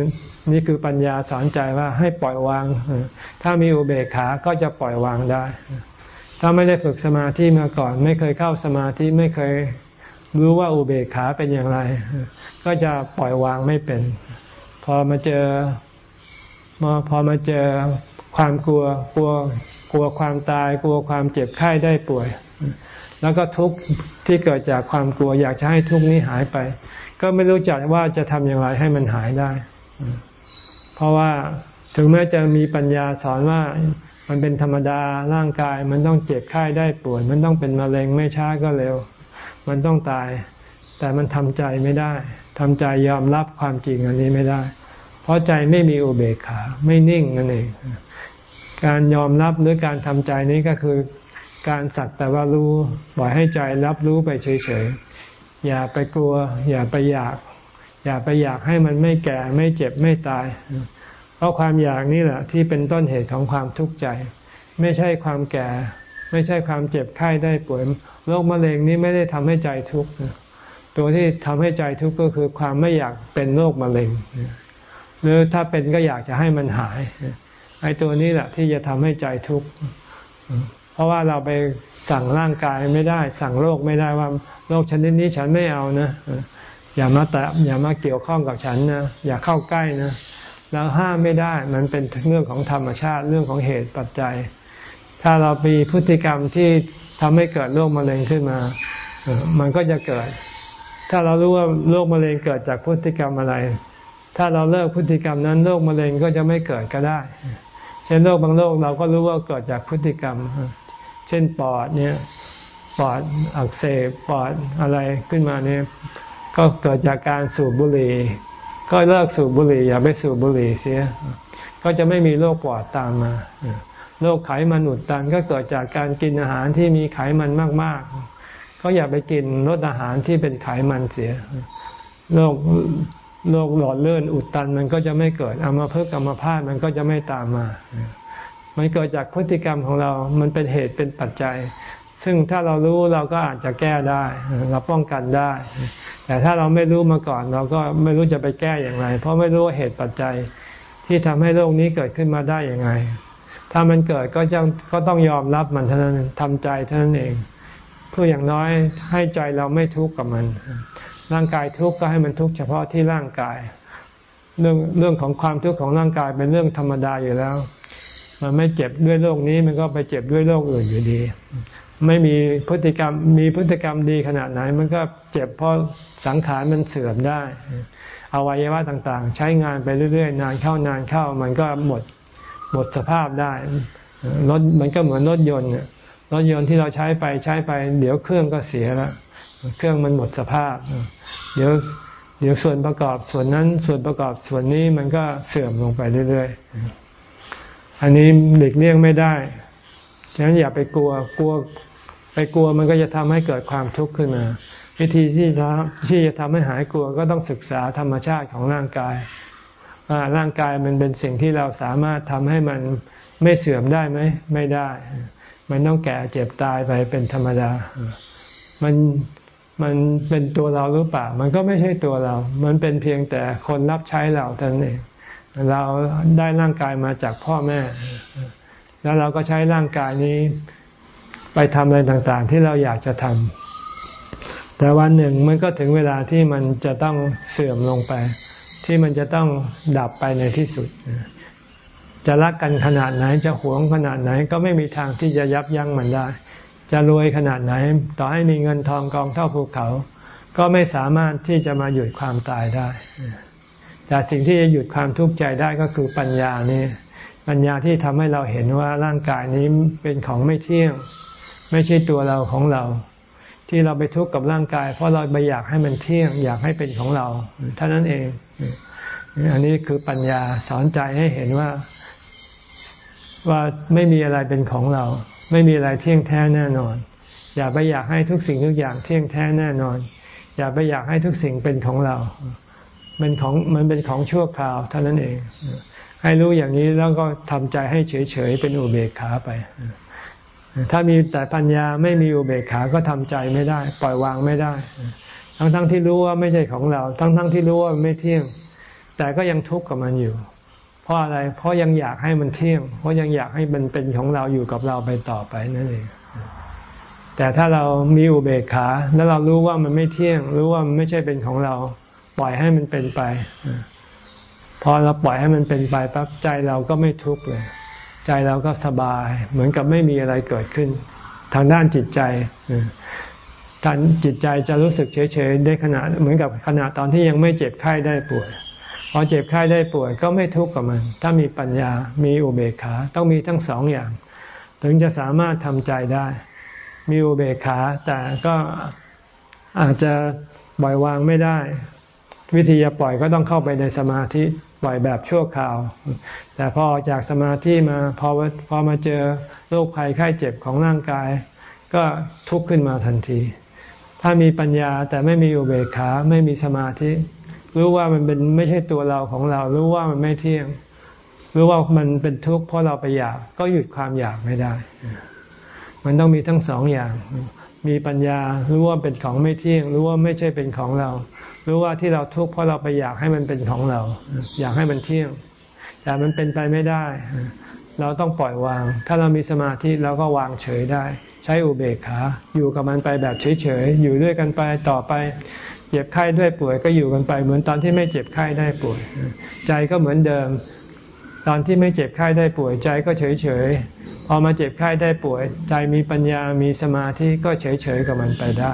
Speaker 1: นี่คือปัญญาสอนใจว่าให้ปล่อยวาง ถ้ามีอุเบกขาก็จะปล่อยวางได้ ถ้าไม่ได้ฝึกสมาธิมาก่อน ไม่เคยเข้าสมาธิไม่เคยรู้ว่าอุเบกขาเป็นอย่างไร ก็จะปล่อยวางไม่เป็น พอมาเจอมาพอมาเจอความกลัวกลัวกลัวความตาย กลัวความเจ็บไข้ได้ป่วย แล้วก็ทุกข์ที่เกิดจากความกลัว อยากจะให้ทุกข์นี้หายไป ก็ไม่รู้จักว่าจะทำอย่างไรให้มันหายได้ เพราะว่าถึงแม้จะมีปัญญาสอนว่ามันเป็นธรรมดาร่างกาย มันต้องเจ็บไข้ได้ป่วย มันต้องเป็นมะเร็งไม่ช้าก็เร็ว มันต้องตาย แต่มันทำใจไม่ได้ทำใจยอมรับความจริงอันนี้ไม่ได้ เพราะใจไม่มีอุเบกขา ไม่นิ่งนั่นเอง การยอมรับหรือการทำใจนี้ก็คือ การสักแต่ว่ารู้ปล่อยให้ใจรับรู้ไปเฉยๆ อย่าไปกลัว อย่าไปอยาก อย่าไปอยากให้มันไม่แก่ไม่เจ็บไม่ตาย เพราะความอยากนี่แหละ ที่เป็นต้นเหตุของความทุกข์ใจ ไม่ใช่ความแก่ ไม่ใช่ความเจ็บไข้ได้ป่วยโรคมะเร็งนี้ไม่ได้ทำให้ใจทุกข์ ตัวที่ทำให้ใจทุกข์ก็คือความไม่อยากเป็นโรคมะเร็ง หรือถ้าเป็นก็อยากจะให้มันหาย ไอ้ตัวนี้แหละที่จะทำให้ใจทุกข์ เพราะว่าเราไปสั่งร่างกายไม่ได้ สั่งโรคไม่ได้ว่าโรคชนิดนี้ฉันไม่เอานะ อย่ามาแตะอย่ามาเกี่ยวข้องกับฉันนะ อย่าเข้าใกล้นะแล้วห้ามไม่ได้ มันเป็นเรื่องของธรรมชาติ เรื่องของเหตุปัจจัย ถ้าเรามีพฤติกรรมที่ทำให้เกิดโรคมะเร็งขึ้นมา มันก็จะเกิด ถ้าเรารู้ว่าโรคมะเร็งเกิดจากพฤติกรรมอะไร ถ้าเราเลิกพฤติกรรมนั้นโรคมะเร็งก็จะไม่เกิดก็ได้ เช่นโรคบางโรคเราก็รู้ว่าเกิดจากพฤติกรรม เช่นปอดเนี่ยปอดอักเสบปอดอะไรขึ้นมาเนี่ยก็เกิดจากการสูบบุหรี่ก็เลิกสูบบุหรี่อย่าไปสูบบุหรี่เสีย ก็จะไม่มีโรคปอดตามมาโรคไขมันอุดตันก็เกิดจากการกินอาหารที่มีไขมันมาก ๆก็อย่าไปกินลดอาหารที่เป็นไขมันเสียโรคโรคหลอดเลือดอุดตันมันก็จะไม่เกิดอามาเพิกอามาพาดมันก็จะไม่ตามมา มันเกิดจากพฤติกรรมของเรา มันเป็นเหตุเป็นปัจจัย ซึ่งถ้าเรารู้เราก็อาจจะแก้ได้ เราป้องกันได้ แต่ถ้าเราไม่รู้มาก่อน เราก็ไม่รู้จะไปแก้อย่างไร เพราะไม่รู้เหตุปัจจัยที่ทำให้โรคนี้เกิดขึ้นมาได้อย่างไงถ้ามันเกิดก็จะก็ต้องยอมรับมันเท่านั้นทำใจเท่านั้นเอง เพื่ออย่างน้อยให้ใจเราไม่ทุกข์กับมัน ร่างกายทุกข์ก็ให้มันทุกข์เฉพาะที่ร่างกาย เรื่องเรื่องของความทุกข์ของร่างกายเป็นเรื่องธรรมดาอยู่แล้ว มันไม่เจ็บด้วยโรคนี้มันก็ไปเจ็บด้วยโรคอื่นอยู่ดี ไม่มีพฤติกรรมมีพฤติกรรมดีขนาดไหน มันก็เจ็บเพราะสังขารมันเสื่อมได้อวัยวะต่างๆ ใช้งานไปเรื่อยๆ นานเข้านานเข้า มันก็หมดหมดสภาพได้รถมันก็เหมือนรถยนต์ รถยนต์ที่เราใช้ไปใช้ไป เดี๋ยวเครื่องก็เสียแล้วเครื่องมันหมดสภาพ เดี๋ยวเดี๋ยวส่วนประกอบส่วนนั้นส่วนประกอบส่วนนี้มันก็เสื่อมลงไปเรื่อยๆ อันนี้หลีกเลี่ยงไม่ได้ ฉะนั้นอย่าไปกลัวกลัวไปกลัวมันก็จะทำให้เกิดความทุกข์ขึ้นมา วิธีที่จะที่จะทำให้หายกลัวก็ต้องศึกษาธรรมชาติของร่างกายว่าร่างกายมันเป็นสิ่งที่เราสามารถทำให้มันไม่เสื่อมได้ไหมไม่ได้ มันต้องแก่เจ็บตายไปเป็นธรรมดา มันมันเป็นตัวเราหรือเปล่า มันก็ไม่ใช่ตัวเรา มันเป็นเพียงแต่คนรับใช้เราเท่านั้นเอง เราได้ร่างกายมาจากพ่อแม่ แล้วเราก็ใช้ร่างกายนี้ไปทำอะไรต่างๆ ที่เราอยากจะทำ แต่วันหนึ่งมันก็ถึงเวลาที่มันจะต้องเสื่อมลงไป ที่มันจะต้องดับไปในที่สุด จะรักกันขนาดไหนจะหวงขนาดไหนก็ไม่มีทางที่จะยับยั้งมันได้ จะรวยขนาดไหน ต่อให้มีเงินทองกองเท่าภูเขา ก็ไม่สามารถที่จะมาหยุดความตายได้ แต่สิ่งที่จะหยุดความทุกข์ใจได้ก็คือปัญญานี่ปัญญาที่ทำให้เราเห็นว่าร่างกายนี้เป็นของไม่เที่ยง ไม่ใช่ตัวเราของเรา ที่เราไปทุกข์กับร่างกาย เพราะเราไปอยากให้มันเที่ยง อยากให้เป็นของเราเท่านั้นเอง อันนี้คือปัญญาสอนใจให้เห็นว่า ว่าไม่มีอะไรเป็นของเรา ไม่มีอะไรเที่ยงแท้แน่นอน อย่าไปอยากให้ทุกสิ่งทุกอย่างเที่ยงแท้แน่นอน อย่าไปอยากให้ทุกสิ่งเป็นของเราเป็นของมันเป็นของชั่วคราวเท่านั้นเอง ให้รู้อย่างนี้แล้วก็ทำใจให้เฉยๆเป็นอุเบกขาไป ถ้ามีแต่ปัญญาไม่มีอุเบกขาก็ทำใจไม่ได้ ปล่อยวางไม่ได้ ทั้งๆทที่รู้ว่าไม่ใช่ของเรา ทั้งๆทที่รู้ว่าไม่เที่ยง แต่ก็ยังทุกข์กับมันอยู่ เพราะอะไร เพราะยังอยากให้มันเที่ยง เพราะยังอยากให้มันเป็นของเราอยู่กับเราไปต่อไปนั่นเอง แต่ถ้าเรามีอุเบกขา แล้วเรารู้ว่ามันไม่เที่ยง รู้ว่ามันไม่ใช่เป็นของเรา ปล่อยให้มันเป็นไป พอเราปล่อยให้มันเป็นไปปั๊บใจเราก็ไม่ทุกข์เลย ใจเราก็สบาย เหมือนกับไม่มีอะไรเกิดขึ้น ทางด้านจิตใจทานจิตใจจะรู้สึกเฉยๆได้ขณะเหมือนกับขณะตอนที่ยังไม่เจ็บไข้ได้ป่วย พอเจ็บไข้ได้ป่วยก็ไม่ทุกข์กับมัน ถ้ามีปัญญามีอุเบกขาต้องมีทั้งสองอย่าง ถึงจะสามารถทำใจได้ มีอุเบกขาแต่ก็อาจจะปล่อยวางไม่ได้ วิธีจะปล่อยก็ต้องเข้าไปในสมาธิปล่อยแบบชั่วคราว แต่พอออกจากสมาธิมาพอพอมาเจอโรคภัยไข้เจ็บของร่างกาย ก็ทุกข์ขึ้นมาทันที ถ้ามีปัญญาแต่ไม่มีอุเบกขาไม่มีสมาธิ รู้ว่ามันเป็นไม่ใช่ตัวเราของเรา รู้ว่ามันไม่เที่ยง รู้ว่ามันเป็นทุกข์เพราะเราไปอยาก ก็หยุดความอยากไม่ได้ มันต้องมีทั้งสองอย่าง มีปัญญา รู้ว่าเป็นของไม่เที่ยง รู้ว่าไม่ใช่เป็นของเรา รู้ว่าที่เราทุกข์เพราะเราไปอยากให้มันเป็นของเรา อยากให้มันเที่ยง แต่มันเป็นไปไม่ได้ เราต้องปล่อยวาง ถ้าเรามีสมาธิเราก็วางเฉยได้ ใช้อุเบกขา อยู่กับมันไปแบบเฉยๆ อยู่ด้วยกันไปต่อไป เจ็บไข้ด้วยป่วยก็อยู่กันไป เหมือนตอนที่ไม่เจ็บไข้ได้ป่วย ใจก็เหมือนเดิม ตอนที่ไม่เจ็บไข้ได้ป่วย ใจก็เฉยๆพอมาเจ็บไข้ได้ป่วย ใจมีปัญญามีสมาธิก็เฉยๆกับมันไปได้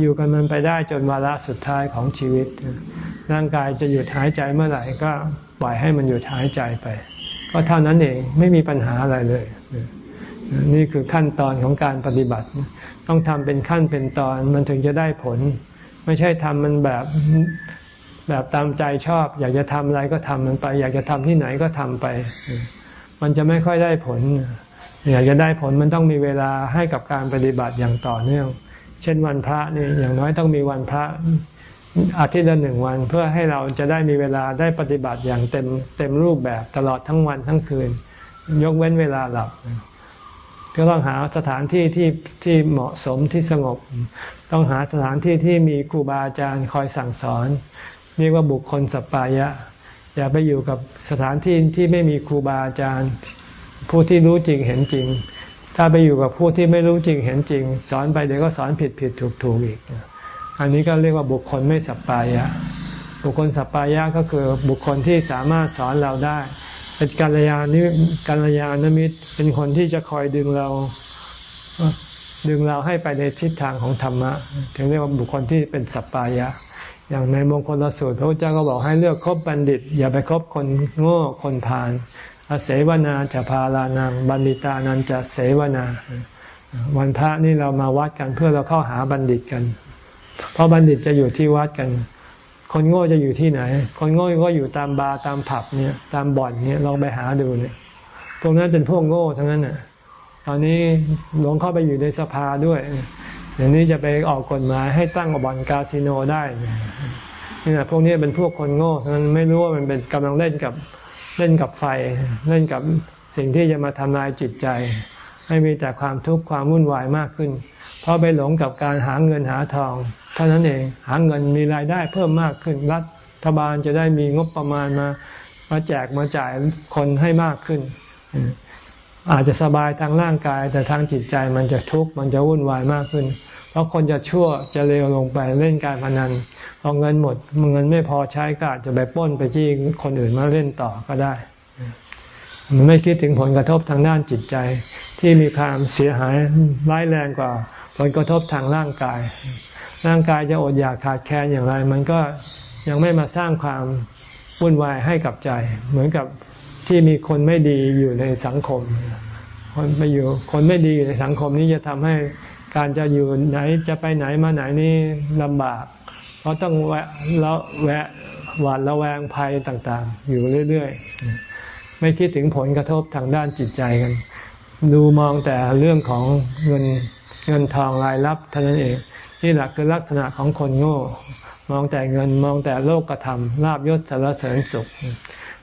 Speaker 1: อยู่กันมันไปได้จนวาระสุดท้ายของชีวิต ร่างกายจะหยุดหายใจเมื่อไหร่ก็ปล่อยให้มันหยุดหายใจไป ก็เท่านั้นเองไม่มีปัญหาอะไรเลยนี่คือขั้นตอนของการปฏิบัติ ต้องทำเป็นขั้นเป็นตอนมันถึงจะได้ผล ไม่ใช่ทำมันแบบแบบตามใจชอบ อยากจะทำอะไรก็ทำมันไป อยากจะทำที่ไหนก็ทำไป มันจะไม่ค่อยได้ผล อยากจะได้ผลมันต้องมีเวลาให้กับการปฏิบัติอย่างต่อเนื่อง เช่นวันพระนี่อย่างน้อยต้องมีวันพระอาทิตย์ละหนึ่งวันเพื่อให้เราจะได้มีเวลาได้ปฏิบัติอย่างเต็มเต็มรูปแบบตลอดทั้งวันทั้งคืน ยกเว้นเวลาหลับ ก็ต้องหาสถานที่ที่ที่เหมาะสมที่สงบ ต้องหาสถานที่ที่มีครูบาอาจารย์คอยสั่งสอน เรียกว่าบุคคลสัปปายะ อย่าไปอยู่กับสถานที่ที่ไม่มีครูบาอาจารย์ ผู้ที่รู้จริงเห็นจริง ถ้าไปอยู่กับผู้ที่ไม่รู้จริงเห็นจริง สอนไปเดี๋ยวก็สอนผิดผิดถูกถูกอีก อันนี้ก็เรียกว่าบุคคลไม่สัปปายะ บุคคลสัปปายะก็คือบุคคลที่สามารถสอนเราได้ เป็นกัลยาณิกัลยาณมิตร เป็นคนที่จะคอยดึงเรา ดึงเราให้ไปในทิศทางของธรรมะ ถึงเรียกว่าบุคคลที่เป็นสัปปายะ อย่างในมงคลสูตรพระพุทธเจ้าก็บอกให้เลือกคบบัณฑิต อย่าไปคบคนโง่คนพาลอาเสวนาจะพาลานังบัณฑิตานันจะเสวนา วันพระนี่เรามาวัดกันเพื่อเราเข้าหาบัณฑิตกัน เพราะบัณฑิตจะอยู่ที่วัดกัน คนโง่จะอยู่ที่ไหน คนโง่ก็อยู่ตามบาร์ตามผับเนี่ย ตามบ่อนเนี่ยลองไปหาดูเนี่ยตรงนั้นเป็นพวกโง่ทั้งนั้นน่ะ ตอนนี้หลงเข้าไปอยู่ในสภาด้วยอย่างนี้จะไปออกกฎหมายให้ตั้งบ่อนคาสิโนได้นี่แหละพวกนี้เป็นพวกคนโง่ทั้งนั้นไม่รู้ว่ามันเป็นกำลังเล่นกับเล่นกับไฟ เล่นกับสิ่งที่จะมาทำลายจิตใจ ให้มีแต่ความทุกข์ความวุ่นวายมากขึ้น เพราะไปหลงกับการหาเงินหาทองเท่านั้นเองหาเงินมีรายได้เพิ่มมากขึ้นรัฐบาลจะได้มีงบประมาณมามาแจกมาจ่ายคนให้มากขึ้น อาจจะสบายทางร่างกาย แต่ทางจิตใจมันจะทุกข์มันจะวุ่นวายมากขึ้น เพราะคนจะชั่วจะเลวลงไปเล่นการพนันพอเงินหมดเงินไม่พอใช้ก็อาจจะไปป้นไปจี้คนอื่นมาเล่นต่อก็ได้ มันไม่คิดถึงผลกระทบทางด้านจิตใจ ที่มีความเสียหายร้ายแรงกว่า ผลกระทบทางร่างกาย ร่างกายจะอดอยากขาดแคลนอย่างไร มันก็ยังไม่มาสร้างความวุ่นวายให้กับใจ เหมือนกับที่มีคนไม่ดีอยู่ในสังคม คนไปอยู่ คนไม่ดีในสังคมนี้จะทำให้การจะอยู่ไหนจะไปไหนมาไหนนี่ลำบาก เพราะต้องแวะแล้วแวะหวาดระแวงภัยต่างๆ อยู่เรื่อยๆ ไม่คิดถึงผลกระทบทางด้านจิตใจกัน ดูมองแต่เรื่องของเงิน เงินทองรายรับเท่านั้นเอง นี่แหละคือลักษณะของคนโง่ มองแต่เงินมองแต่โลกธรรมลาบยศสารเสริญสุข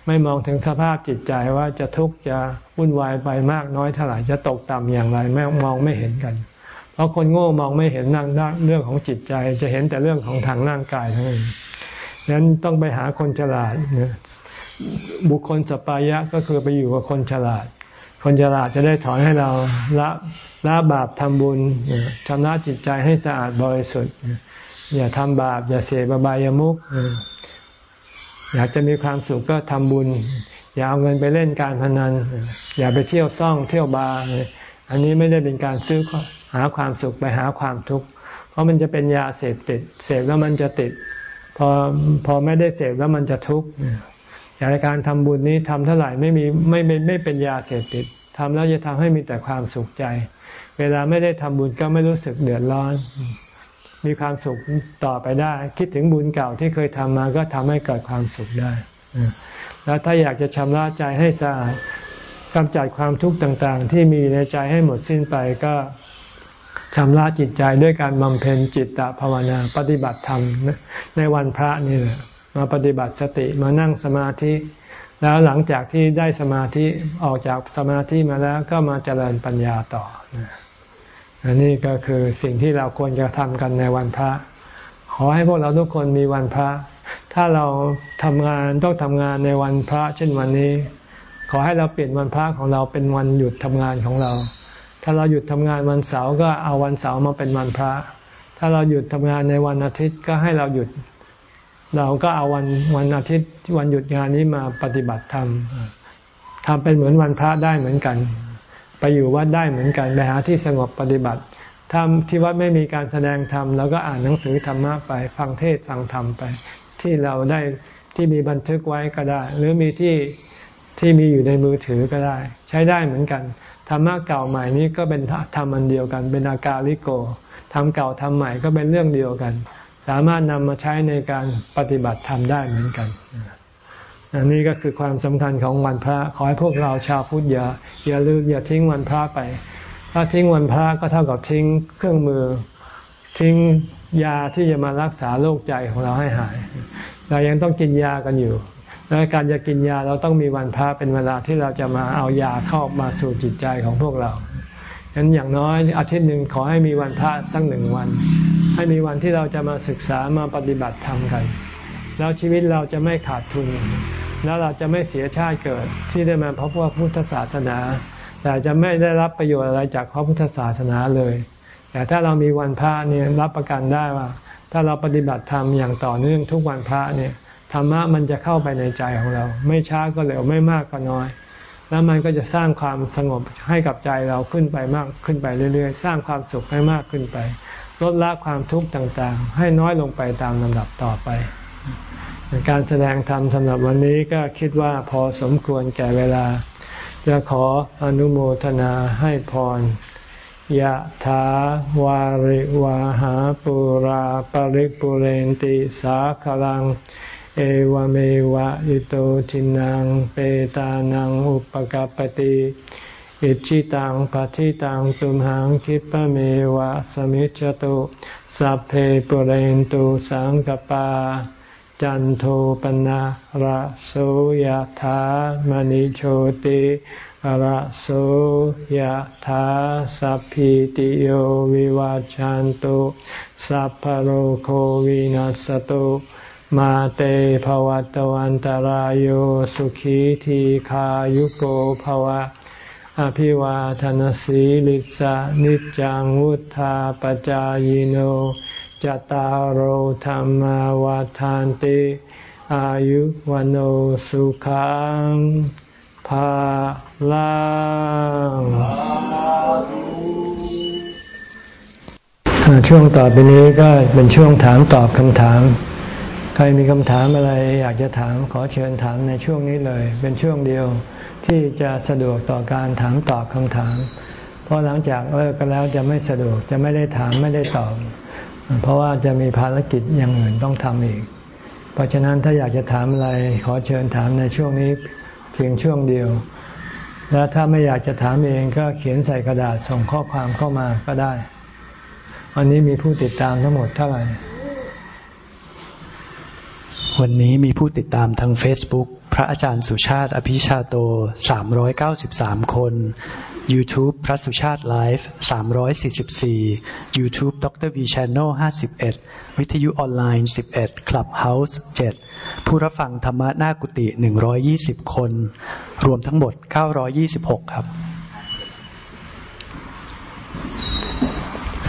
Speaker 1: ไม่มองถึงสภาพจิตใจว่าจะทุกข์จะวุ่นวายไปมากน้อยเท่าไหร่จะตกต่ำอย่างไรแม่มองไม่เห็นกัน เพราะคนโง่มองไม่เห็นนั่งเรื่องของจิตใจ จะเห็นแต่เรื่องของทางร่างกายเท่านั้นฉะนั้นต้องไปหาคนฉลาดบุคคลสปายะก็คือไปอยู่กับคนฉลาด คนฉลาดจะได้ถอนให้เราละละบาปทำบุญชำระจิตใจให้สะอาดบริสุทธิ์อย่าทำบาป อย่าเสพบายามุขอยากจะมีความสุขก็ทำบุญ อย่าเอาเงินไปเล่นการพนัน อย่าไปเที่ยวซ่องเที่ยวบาร์อันนี้ไม่ได้เป็นการซื้อหาความสุขไปหาความทุกข์เพราะมันจะเป็นยาเสพติด เสพแล้วมันจะติด พอพอไม่ได้เสพแล้วมันจะทุกข์ อย่างการทำบุญนี้ทำเท่าไหร่ไม่มีไม่ไม่ไม่เป็นยาเสพติดทำแล้วจะทำให้มีแต่ความสุขใจ เวลาไม่ได้ทำบุญก็ไม่รู้สึกเดือดร้อน มีความสุขต่อไปได้ คิดถึงบุญเก่าที่เคยทำมาก็ทำให้เกิดความสุขได้ แล้วถ้าอยากจะชำระใจให้สะอาดกำจัดความทุกข์ต่างๆ ที่มีในใจให้หมดสิ้นไปก็ชำระจิตใจด้วยการบำเพ็ญจิตตภาวนา ปฏิบัติธรรมในวันพระนี่แหละ มาปฏิบัติสติมานั่งสมาธิ แล้วหลังจากที่ได้สมาธิออกจากสมาธิมาแล้วก็มาเจริญปัญญาต่ออันนี้ก็คือสิ่งที่เราควรจะทำกันในวันพระ ขอให้พวกเราทุกคนมีวันพระ ถ้าเราทำงานต้องทำงานในวันพระ เช่นวันนี้ ขอให้เราเปลี่ยนวันพระของเราเป็นวันหยุดทำงานของเรา ถ้าเราหยุดทำงานวันเสาร์ก็เอาวันเสาร์มาเป็นวันพระ ถ้าเราหยุดทำงานในวันอาทิตย์ก็ให้เราหยุด เราก็เอาวันวันอาทิตย์วันหยุดงานนี้มาปฏิบัติธรรมทำเป็นเหมือนวันพระได้เหมือนกัน ไปอยู่วัดได้เหมือนกันไปหาที่สงบปฏิบัติทำที่วัดไม่มีการแสดงธรรมเราก็อ่านหนังสือธรรมะไป ฟังเทศฟังธรรมไป ที่เราได้ที่มีบันทึกไว้ก็ได้ หรือมีที่ที่มีอยู่ในมือถือก็ได้ ใช้ได้เหมือนกันธรรมะเก่าใหม่นี้ก็เป็นธรรมอันเดียวกัน เป็นอากาลิโกทำเก่าทำใหม่ก็เป็นเรื่องเดียวกัน สามารถนำมาใช้ในการปฏิบัติธรรมได้เหมือนกันอันนี้ก็คือความสำคัญของวันพระ ขอให้พวกเราชาวพุทธอย่าอย่าลืมอย่าทิ้งวันพระไป ถ้าทิ้งวันพระก็เท่ากับทิ้งเครื่องมือ ทิ้งยาที่จะมารักษาโรคใจของเราให้หาย เรายังต้องกินยากันอยู่และการจะกินยาเราต้องมีวันพระเป็นเวลาที่เราจะมาเอายาเข้ามาสู่จิตใจของพวกเรา ฉะนั้นอย่างน้อยอาทิตย์หนึ่งขอให้มีวันพระตั้งหนึ่งวัน ให้มีวันที่เราจะมาศึกษามาปฏิบัติธรรมกัน แล้วชีวิตเราจะไม่ขาดทุน แล้วเราจะไม่เสียชาติเกิดที่ได้มาพบว่าพุทธศาสนา แต่จะไม่ได้รับประโยชน์อะไรจากพระพุทธศาสนาเลย แต่ถ้าเรามีวันพระเนี่ยรับประกันได้ว่า ถ้าเราปฏิบัติธรรมอย่างต่อเนื่องทุกวันพระเนี่ยธรรมะมันจะเข้าไปในใจของเรา ไม่ช้าก็เร็วไม่มากก็น้อย แล้วมันก็จะสร้างความสงบให้กับใจเราขึ้นไปมากขึ้นไปเรื่อยๆ สร้างความสุขให้มากขึ้นไป ลดละความทุกข์ต่างๆ ให้น้อยลงไปตามลำดับต่อไป การแสดงธรรมสำหรับวันนี้ก็คิดว่าพอสมควรแก่เวลา จะขออนุโมทนาให้พรยะถาวาริวาหาปุราปริปุเรนติสาคลัง เอวเมวะอิโตทินังเปตานังอุปกปติอิชิตังปฏิตังตุมหังคิปะเมวะสมิจจตุสัพเพปุเรนตุสังกปา จันโทปนะระโสยธามณิโชติระโสยธาสัพพิติโยวิวาจันตุสัพพโรโควินัสตุ มาเตภวัตวันตารโยสุขีทีขายุโกภวะ อภิวาทนสีลิสานิจังวุธาปจายโนจตารโหธรรมวาทานติ อายุวันโอสุขังภาลังช่วงต่อไปนี้ก็เป็นช่วงถามตอบคำถาม ใครมีคำถามอะไรอยากจะถามขอเชิญถามในช่วงนี้เลย เป็นช่วงเดียวที่จะสะดวกต่อการถามตอบคำถาม เพราะหลังจากเลิกกันแล้วจะไม่สะดวกจะไม่ได้ถามไม่ได้ตอบ เพราะว่าจะมีภารกิจอย่างอื่นต้องทำอีก เพราะฉะนั้นถ้าอยากจะถามอะไรขอเชิญถามในช่วงนี้เพียงช่วงเดียว แล้วถ้าไม่อยากจะถามเองก็เขียนใส่กระดาษส่งข้อความเข้ามาก็ได้ วันนี้มีผู้ติดตามทั้งหมดเท่าไหร่
Speaker 2: วันนี้มีผู้ติดตามทาง Facebook พระอาจารย์สุชาติ อภิชาโต 393 คน YouTube พระสุชาติไลฟ์344 YouTube ดร V Channel 51 วิทยุออนไลน์ 11 Clubhouse 7 ผู้รับฟังธรรมะหน้ากุฏิ120 คน รวมทั้งหมด 926 ครับ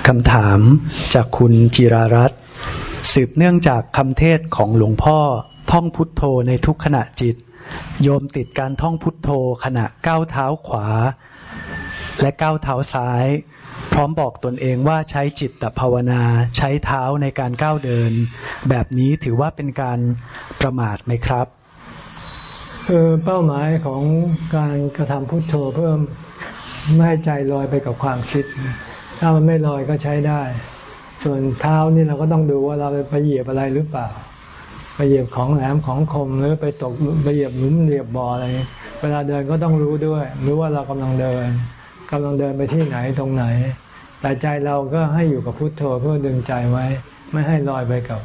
Speaker 2: คำถามจากคุณจิรารัตน์ สืบเนื่องจากคำเทศของหลวงพ่อท่องพุทโธในทุกขณะจิต โยมติดการท่องพุทโธขณะก้าวเท้าขวา และก้าวเท้าซ้าย พร้อมบอกตนเองว่าใช้จิตตภาวนาใช้เท้าในการก้าวเดิน แบบนี้ถือว่าเป็นการประมาทไหมครับ
Speaker 1: คือเป้าหมายของการกระทำพุทโธเพิ่มไม่ให้ใจลอยไปกับความคิด ถ้ามันไม่ลอยก็ใช้ได้ ส่วนเท้านี่เราก็ต้องดูว่าเราไปเหยียบอะไรหรือเปล่า ไปเหยียบของแหลมของคมหรือไปตกไปเหยียบหลุมเหยียบบ่ออะไร เวลาเดินก็ต้องรู้ด้วย รู้ว่าเรากำลังเดินกำลังเดินไปที่ไหนตรงไหน แต่ใจเราก็ให้อยู่กับพุทโธเพื่อดึงใจไว้ ไม่ให้ลอยไปกับ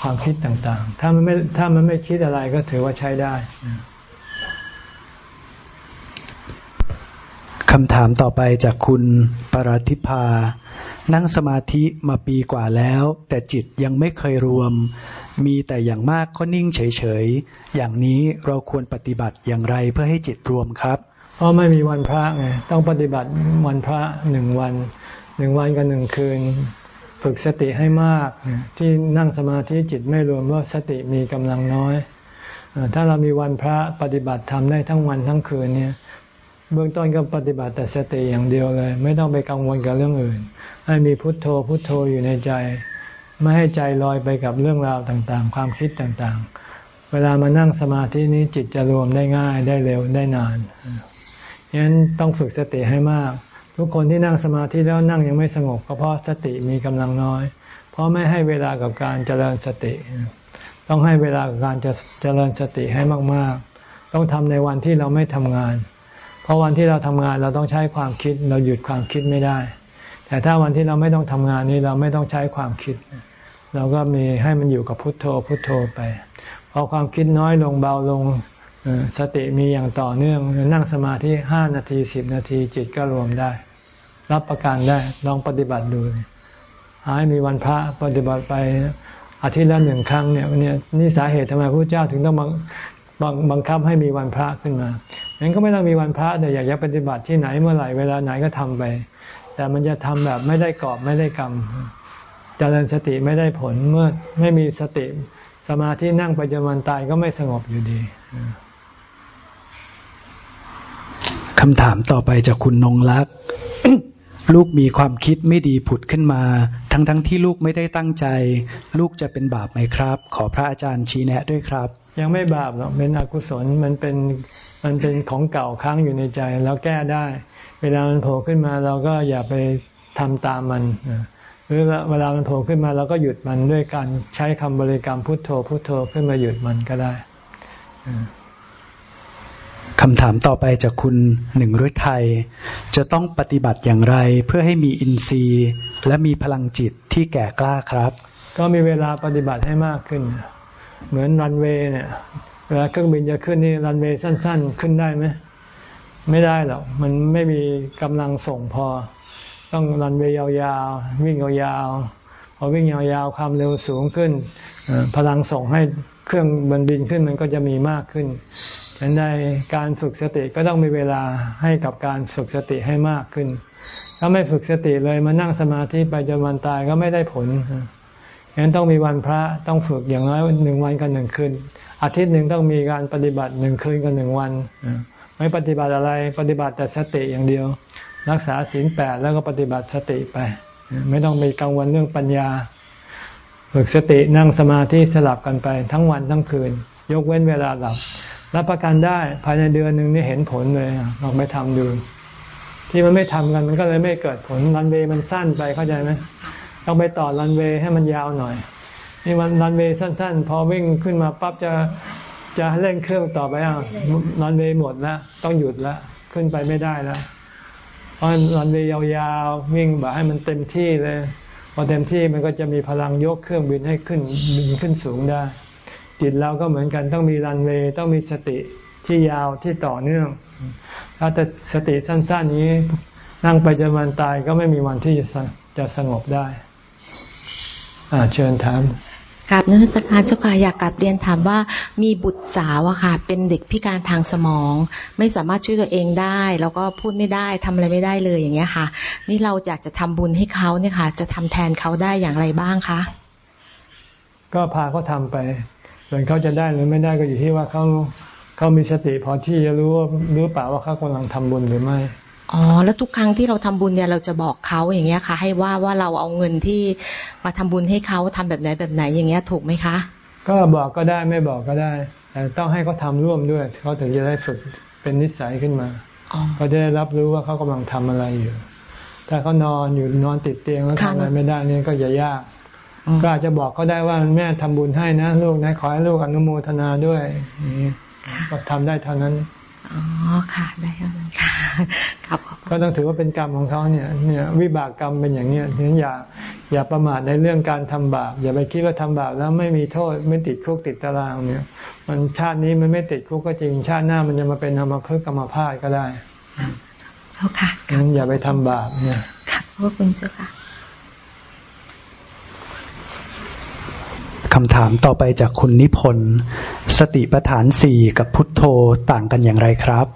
Speaker 1: ความคิดต่างๆ ถ้ามันไม่ถ้ามันไม่คิดอะไรก็ถือว่าใช้ได้
Speaker 2: คำถามต่อไปจากคุณปราธิพา นั่งสมาธิมาปีกว่าแล้ว แต่จิตยังไม่เคยรวม มีแต่อย่างมากก็นิ่งเฉยๆ อย่างนี้เราควรปฏิบัติอย่างไรเพื่อให้จิตรวมครับ
Speaker 1: เพราะไม่มีวันพระไงต้องปฏิบัติวันพระหนึ่งวันหนึ่งวันกับหนึ่งคืน ฝึกสติให้มาก ที่นั่งสมาธิจิตไม่รวมว่าสติมีกำลังน้อย ถ้าเรามีวันพระปฏิบัติทำได้ทั้งวันทั้งคืนเนี่ย เบื้องต้นก็ปฏิบัติแต่สติอย่างเดียวเลย ไม่ต้องไปกังวลกับเรื่องอื่น ให้มีพุทโธพุทโธอยู่ในใจ ไม่ให้ใจลอยไปกับเรื่องราวต่างๆ ความคิดต่างๆ เวลามานั่งสมาธินี้จิตจะรวมได้ง่ายได้เร็วได้นานฉะนั้นต้องฝึกสติให้มาก ทุกคนที่นั่งสมาธิแล้วนั่งยังไม่สงบก็เพราะสติมีกำลังน้อย เพราะไม่ให้เวลากับการเจริญสติ ต้องให้เวลากับการจะเจริญสติให้มากๆ ต้องทำในวันที่เราไม่ทำงาน เพราะวันที่เราทำงานเราต้องใช้ความคิด เราหยุดความคิดไม่ได้ แต่ถ้าวันที่เราไม่ต้องทำงานนี้เราไม่ต้องใช้ความคิด เราก็มีให้มันอยู่กับพุทโธพุทโธไป พอความคิดน้อยลงเบาลงสติมีอย่างต่อเนื่องนั่งสมาธิห้านาทีสิบนาทีจิตก็รวมได้ รับประกันได้ลองปฏิบัติดูหายมีวันพระปฏิบัติไปอาทิตย์ละหนึ่งครั้งเนี่ยเนี่ยนี่สาเหตุทำไมพระเจ้าถึงต้อง บังบังคับให้มีวันพระขึ้นมางั้นก็ไม่ต้องมีวันพระแต่อยากจะปฏิบัติที่ไหนเมื่อไหร่เวลาไหนก็ทำไป แต่มันจะทำแบบไม่ได้กรอบไม่ได้กรรมเจริญสติไม่ได้ผลเมื่อไม่มีสติสมาธินั่งไปจนวันตายก็ไม่สงบอยู่ดี
Speaker 2: คำถามต่อไปจากคุณนงลักษ์ลูกมีความคิดไม่ดีผุดขึ้นมา ทั้งๆทที่ลูกไม่ได้ตั้งใจ ลูกจะเป็นบาปไหมครับ ขอพระอาจารย์ชี้แนะด้วยครับ
Speaker 1: ยังไม่บาปหรอกเป็นอกุศลมันเป็นมันเป็นของเก่าค้างอยู่ในใจ แล้วแก้ได้ เวลามันโผล่ขึ้นมาเราก็อย่าไปทำตามมันหรือเวลามันโผล่ขึ้นมาเราก็หยุดมันด้วยการใช้คำบริกรรมพุทโธพุทโธขึ้นมาหยุดมันก็ได้
Speaker 2: คำถามต่อไปจากคุณหนึ่งฤทัยจะต้องปฏิบัติอย่างไรเพื่อให้มีอินทรีย์ และมีพลังจิตที่แก่กล้าครับ
Speaker 1: ก็มีเวลาปฏิบัติให้มากขึ้น เหมือนรันเวย์เนี่ยเวลาเครื่องบินจะขึ้นนี่รันเวย์สั้น ๆ ขึ้นได้ไหมไม่ได้หรอกมันไม่มีกำลังส่งพอ ต้องรันเวย์ยาวๆวิ่งยาวๆพอวิ่งยาวๆความเร็วสูงขึ้นพลังส่งให้เครื่องบนบินขึ้นมันก็จะมีมากขึ้นฉันใดการฝึกสติก็ต้องมีเวลาให้กับการฝึกสติให้มากขึ้น ถ้าไม่ฝึกสติเลยมานั่งสมาธิไปจนวันตายก็ไม่ได้ผล ฉะนั้นต้องมีวันพระต้องฝึกอย่างน้อยหนึ่งวันกับหนึ่งคืน อาทิตย์หนึ่งต้องมีการปฏิบัติหนึ่งคืนกับหนึ่งวัน ไม่ปฏิบัติอะไรปฏิบัติแต่สติอย่างเดียว รักษาศีลแปดแล้วก็ปฏิบัติสติไป ไม่ต้องไปกังวลเรื่องปัญญา ฝึกสตินั่งสมาธิสลับกันไปทั้งวันทั้งคืน ยกเว้นเวลาหลับรับประกันได้ภายในเดือนหนึ่งนี่เห็นผลเลยลองไปทำดู ที่มันไม่ทำกันมันก็เลยไม่เกิดผลรันเวย์มันสั้นไปเข้าใจไหม ต้องไปต่อรันเวย์ให้มันยาวหน่อย นี่มันรันเวย์สั้น ๆ พอวิ่งขึ้นมาปั๊บจะจะเร่งเครื่องต่อไปอะรันเวย์หมดแล้วต้องหยุดแล้วขึ้นไปไม่ได้แล้วเพราะรันเวย์ยาวๆวิ่งแบบให้มันเต็มที่เลย พอเต็มที่มันก็จะมีพลังยกเครื่องบินให้ขึ้นบินขึ้นสูงได้ จิตเราก็เหมือนกันต้องมีรันเวย์ต้องมีสติที่ยาวที่ต่อเนื่อง ถ้าแต่สติสั้น ๆ นี้ นั่งไปจนวันตายก็ไม่มีวันที่จะจะสงบได้ เชิญถาม
Speaker 3: กราบนักวิชาการเจ้าค่ะอยากกลับเรียนถามว่ามีบุตรสาวอะค่ะ เป็นเด็กพิการทางสมอง ไม่สามารถช่วยตัวเองได้ แล้วก็พูดไม่ได้ทำอะไรไม่ได้เลยอย่างเงี้ยค่ะ นี่เราอยากจะทำบุญให้เขาเนี่ยค่ะ จะทำแทนเขาได้อย่างไรบ้างคะ
Speaker 1: ก็พาเขาทาไปส่วนเขาจะได้หรือไม่ได้ก็อยู่ที่ว่าเขาเขามีสติพอที่จะรู้ว่ารู้เปล่าว่าเขากำลังทำบุญหรือไม่
Speaker 3: อ๋อ แล้วทุกครั้งที่เราทำบุญเนี่ยเราจะบอกเขาอย่างเงี้ยค่ะ ให้ว่าว่าเราเอาเงินที่มาทำบุญให้เขาทำแบบไหนแบบไหนอย่างเงี้ยถูกไหมคะ
Speaker 1: ก็บอกก็ได้ไม่บอกก็ได้แต่ต้องให้เขาทาร่วมด้วยเขาถึงจะได้ฝึกเป็นนิสัยขึ้นมาเขาจะได้รับรู้ว่าเขากำลังทำอะไรอยู่ถ้าเขานอนอยู่นอนติดเตียงแล้วทำอะไรไม่ได้นี่ก็จะยาก ก็อาจจะบอกเขาได้ว่าแม่ทำบุญให้นะลูกนะขอให้ลูกอนุโมทนาด้วยก็ทำได้เท่านั้น
Speaker 3: อ๋อค่ะได้ครับค่ะครับ
Speaker 1: ก็ต้องถือว่าเป็นกรรมของเขาเนี่ยเนี่ยวิบากกรรมเป็นอย่างเนี้ยฉะนั้นอย่าอย่าประมาทในเรื่องการทำบาปอย่าไปคิดว่าทำบาปแล้วไม่มีโทษไม่ติดคุกติดตารางเนี่ย มันชาตินี้มันไม่ติดคุกก็จริงชาติหน้ามันจะมาเป็นธรรมเพื่อกรรมพาดก็ได้
Speaker 3: เจ้าค่ะ
Speaker 1: งั้นอย่าไปทำบาปเนี่ย
Speaker 3: ค่ะพระคุณเจ้าค่ะ
Speaker 2: คำถามต่อไปจากคุณนิพนธ์สติปัฏฐานสี่กับพุทโธต่างกันอย่างไรครับ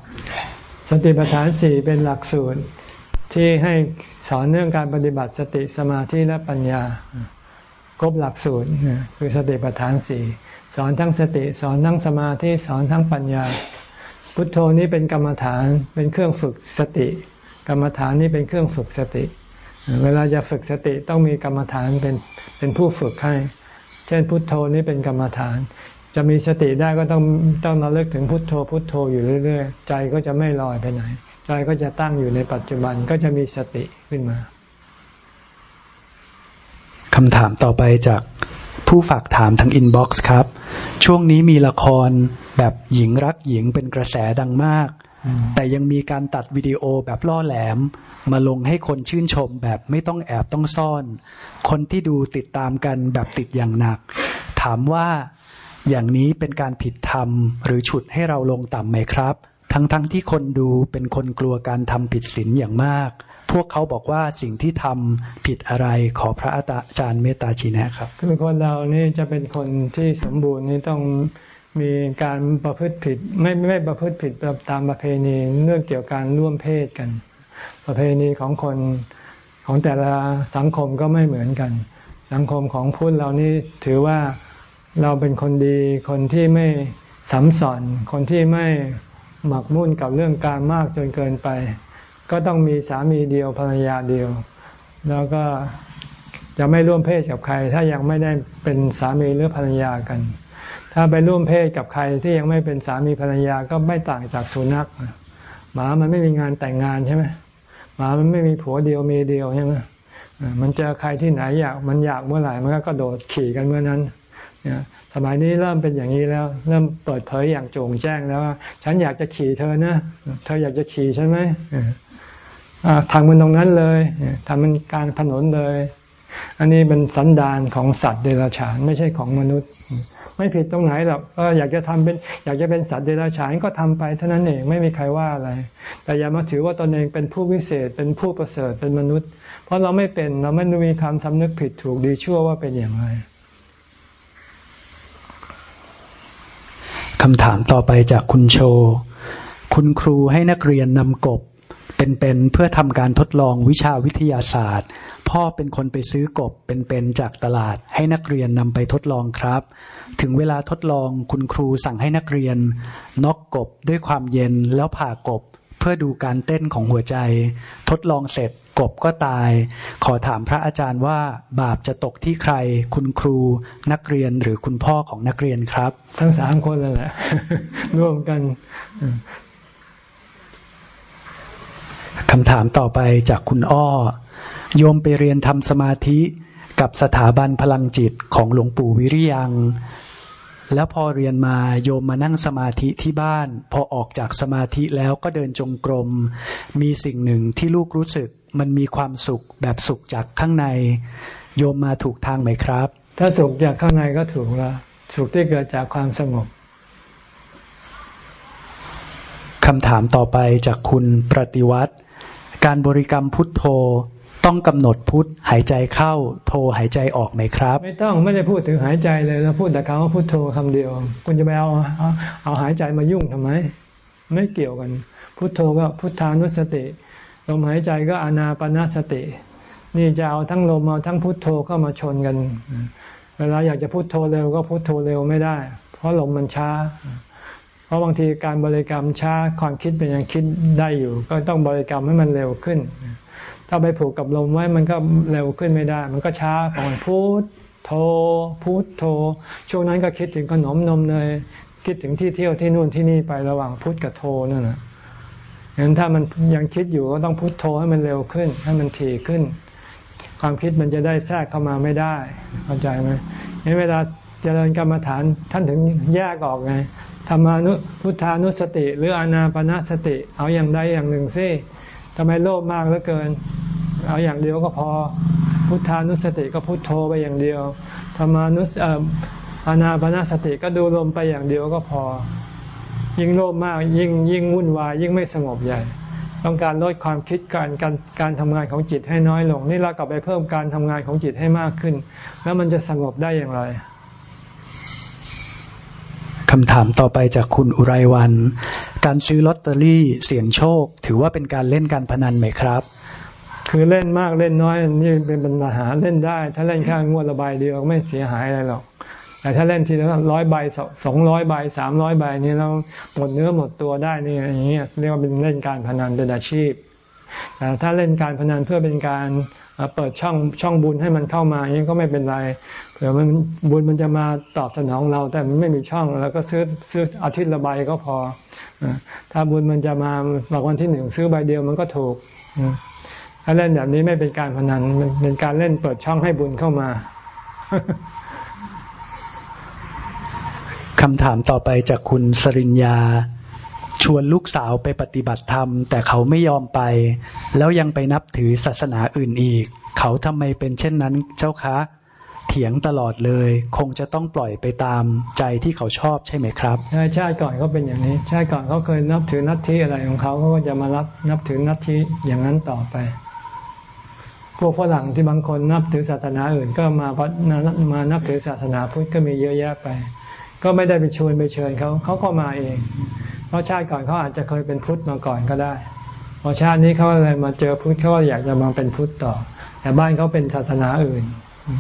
Speaker 1: สติปัฏฐานสี่เป็นหลักสูตรที่ให้สอนเรื่องการปฏิบัติสติสมาธิและปัญญาครบหลักสูตรคือสติปัฏฐานสี่สอนทั้งสติสอนทั้งสมาธิสอนทั้งปัญญา พุทโธนี้เป็นกรรมฐานเป็นเครื่องฝึกสติ กรรมฐานนี้เป็นเครื่องฝึกสติ เวลาจะฝึกสติต้องมีกรรมฐานเป็นเป็นผู้ฝึกให้ เช่นพุทโธนี้เป็นกรรมฐาน จะมีสติได้ก็ต้องต้องระลึกถึงพุทโธ พุทโธอยู่เรื่อย ๆ ใจก็จะไม่ลอยไปไหน ใจก็จะตั้งอยู่ในปัจจุบันก็จะมีสติขึ้นมา
Speaker 2: คำถามต่อไปจากผู้ฝากถามทางอินบ็อกซ์ครับ ช่วงนี้มีละครแบบหญิงรักหญิงเป็นกระแสดังมาก แต่ยังมีการตัดวิดีโอแบบล่อแหลม มาลงให้คนชื่นชมแบบไม่ต้องแอบต้องซ่อน คนที่ดูติดตามกันแบบติดอย่างหนัก ถามว่าอย่างนี้เป็นการผิดธรรม หรือฉุดให้เราลงต่ำไหมครับ ทั้งๆทที่คนดูเป็นคนกลัวการทำผิดศีลอย่างมาก พวกเขาบอกว่าสิ่งที่ทำผิดอะไรขอพระอาจารย์เมตตาชีนะครับ
Speaker 1: คือคนเรานี่จะเป็นคนที่สมบูรณ์นี่ต้อง มีการประพฤติผิด ไม่ไม่ประพฤติผิดตามประเพณีเรื่องเกี่ยวกับการร่วมเพศกัน ประเพณีของคนของแต่ละสังคมก็ไม่เหมือนกัน สังคมของพุทธเรานี่ถือว่าเราเป็นคนดีคนที่ไม่สัมสอนคนที่ไม่หมักมุ่นกับเรื่องการมากจนเกินไป ก็ต้องมีสามีเดียวภรรยาเดียว แล้วก็จะไม่ร่วมเพศกับใคร ถ้ายังไม่ได้เป็นสามีหรือภรรยากัน ถ้าไปร่วมเพศกับใครที่ยังไม่เป็นสามีภรรยาก็ไม่ต่างจากสุนัขหมามันไม่มีงานแต่งงานใช่ไหมหมามันไม่มีผัวเดียวเมียเดียวใช่ไหมมันเจอใครที่ไหนอยากมันอยากเมื่อไหร่มันก็กระโดดขี่กันเมื่อนั้นสมัยนี้เริ่มเป็นอย่างนี้แล้ว เริ่มเปิดเผยอย่างโจ่งแจ้งแล้วว่าฉันอยากจะขี่เธอนะเธออยากจะขี่ใช่ไหมทางมันตรงนั้นเลยทำมันกลางถนนเลย อันนี้เป็นสันดานของสัตว์เดรัจฉานไม่ใช่ของมนุษย์ ไม่ผิดตรงไหนหรอกก็อยากจะทำเป็น อยากจะเป็นสัตว์เดรัจฉานก็ทำไปเท่านั้นเองไม่มีใครว่าอะไร แต่อย่ามาถือว่าตนเองเป็นผู้วิเศษ เป็นผู้ประเสริฐเป็นมนุษย์ เพราะเราไม่เป็นเราไม่มีความสำนึกผิดถูกดีชั่วว่าเป็นอย่างไร
Speaker 2: คำถามต่อไปจากคุณโช คุณครูให้นักเรียนนำกบเป็นๆเพื่อทำการทดลองวิชาวิทยาศาสตร์ พ่อเป็นคนไปซื้อกบเป็นๆจากตลาด ให้นักเรียนนำไปทดลองครับ ถึงเวลาทดลองคุณครูสั่งให้นักเรียนนอกกบด้วยความเย็นแล้วผ่ากบ เพื่อดูการเต้นของหัวใจ ทดลองเสร็จกบก็ตาย ขอถามพระอาจารย์ว่าบาปจะตกที่ใคร คุณครูนักเรียนหรือคุณพ่อของนักเรียนครับ
Speaker 1: ทั้งสามคนเลยแหละร่วมกัน
Speaker 2: คำถามต่อไปจากคุณอ้อ โยมไปเรียนทำสมาธิกับสถาบันพลังจิตของหลวงปู่วิริยัง แล้วพอเรียนมาโยมมานั่งสมาธิที่บ้าน พอออกจากสมาธิแล้วก็เดินจงกรม มีสิ่งหนึ่งที่ลูกรู้สึกมันมีความสุขแบบสุขจากข้างใน โยมมาถูกทางไหมครับ
Speaker 1: ถ้าสุขจากข้างในก็ถูกแล้วสุขที่เกิดจากความสงบ
Speaker 2: คำถามต่อไปจากคุณปฏิวัติการบริกรรมพุทโธ ต้องกำหนดพุทหายใจเข้าโทหายใจออกไหมครับ
Speaker 1: ไม่ต้องไม่ได้พูดถึงหายใจเลยเราพูดแต่คำว่าพุทโธคำเดียว คุณจะไปเอาเอาเอาหายใจมายุ่งทำไม ไม่เกี่ยวกัน พุทโธก็พุทธานุสติลมหายใจก็อนาปนาสติ นี่จะเอาทั้งลมเอาทั้งพุทโธเข้ามาชนกัน เวลาอยากจะพุทโธเร็วก็พุทโธเร็วไม่ได้ เพราะลมมันช้า เพราะบางทีการบริกรรมช้าความคิดเป็นยังคิดได้อยู่ ก็ต้องบริกรรมให้มันเร็วขึ้น ถ้าไปผูกกับลมไว้มันก็เร็วขึ้นไม่ได้ มันก็ช้าของพุทโธพุทโธช่วงนั้นก็คิดถึงขนมนมเนยคิดถึงที่เที่ยวที่นู่นที่นี่ไประหว่างพุทกับโธนั่นแหละงั้นถ้ามันยังคิดอยู่ก็ต้องพุทโธให้มันเร็วขึ้น ให้มันถี่ขึ้น ความคิดมันจะได้แทรกเข้ามาไม่ได้ เข้าใจไหมในเวลาเจริญกรรมฐานท่านถึงแยกออกไงธรรมานุพุทธานุสติ หรืออนาปนาสติ เอาอย่างใดอย่างหนึ่งซิ ทำไมโลภมากเหลือเกิน เอาอย่างเดียวก็พอ พุทธานุสติก็พุทโธไปอย่างเดียวธรรมานุสอานาปนาสติก็ดูลมไปอย่างเดียวก็พอ ยิ่งโลภมากยิ่งยิ่งวุ่นวาย ยิ่งไม่สงบใหญ่ ต้องการลดความคิดการการการทำงานของจิตให้น้อยลง นี่เรากลับไปเพิ่มการทำงานของจิตให้มากขึ้น แล้วมันจะสงบได้อย่างไร
Speaker 2: คำถามต่อไปจากคุณอุไรวัน การซื้อลอตเตอรี่เสี่ยงโชค ถือว่าเป็นการเล่นการพนันไหมครับ
Speaker 1: คือเล่นมากเล่นน้อยนี่เป็นปัญหาเล่นได้ ถ้าเล่นแค่งวดละใบเดียวไม่เสียหายอะไรหรอกแต่ถ้าเล่นทีละร้อยใบสองร้อยใบสามร้อยใบนี่เราหมดเนื้อหมดตัวได้นี่อย่างเงี้ยเรียกว่าเป็นเล่นการพนันเป็นอาชีพแต่ถ้าเล่นการพนันเพื่อเป็นการ เปิดช่องช่องบุญให้มันเข้ามาอย่างนี้ก็ไม่เป็นไรเผื่อมันบุญมันจะมาตอบสนองเรา แต่มันไม่มีช่องแล้วก็ซื้อซื้ออาทิตย์ละใบก็พอถ้าบุญมันจะมาบอกวันที่หนึ่งซื้อใบเดียวมันก็ถูกถ้าเล่นแบบนี้ไม่เป็นการพนันมันเป็นการเล่นเปิดช่องให้บุญเข้ามา
Speaker 2: คำถามต่อไปจากคุณสริญญา ชวนลูกสาวไปปฏิบัติธรรม แต่เขาไม่ยอมไป แล้วยังไปนับถือศาสนาอื่นอีก เขาทำไมเป็นเช่นนั้นเจ้าคะเถียงตลอดเลย คงจะต้องปล่อยไปตามใจที่เขาชอบใช่ไหมครับ
Speaker 1: ใช่ชาติก่อนเขาเป็นอย่างนี้ ชาติก่อนเขาเคยนับถือนัททิอะไรของเขาเขาก็จะมารับนับถือนัททิอย่างนั้นต่อไป พวกฝรั่งที่บางคนนับถือศาสนาอื่นก็มามานับถือศาสนาพุทธก็มีเยอะแยะไป ก็ไม่ได้ไปชวนไปเชิญเขาเขาก็มาเอง เพราะชาติก่อนเขาอาจจะเคยเป็นพุทธมาก่อนก็ได้ พอชาตินี้เขาอะไรมาเจอพุทธเขาอยากจะมาเป็นพุทธต่อ แต่บ้านเขาเป็นศาสนาอื่น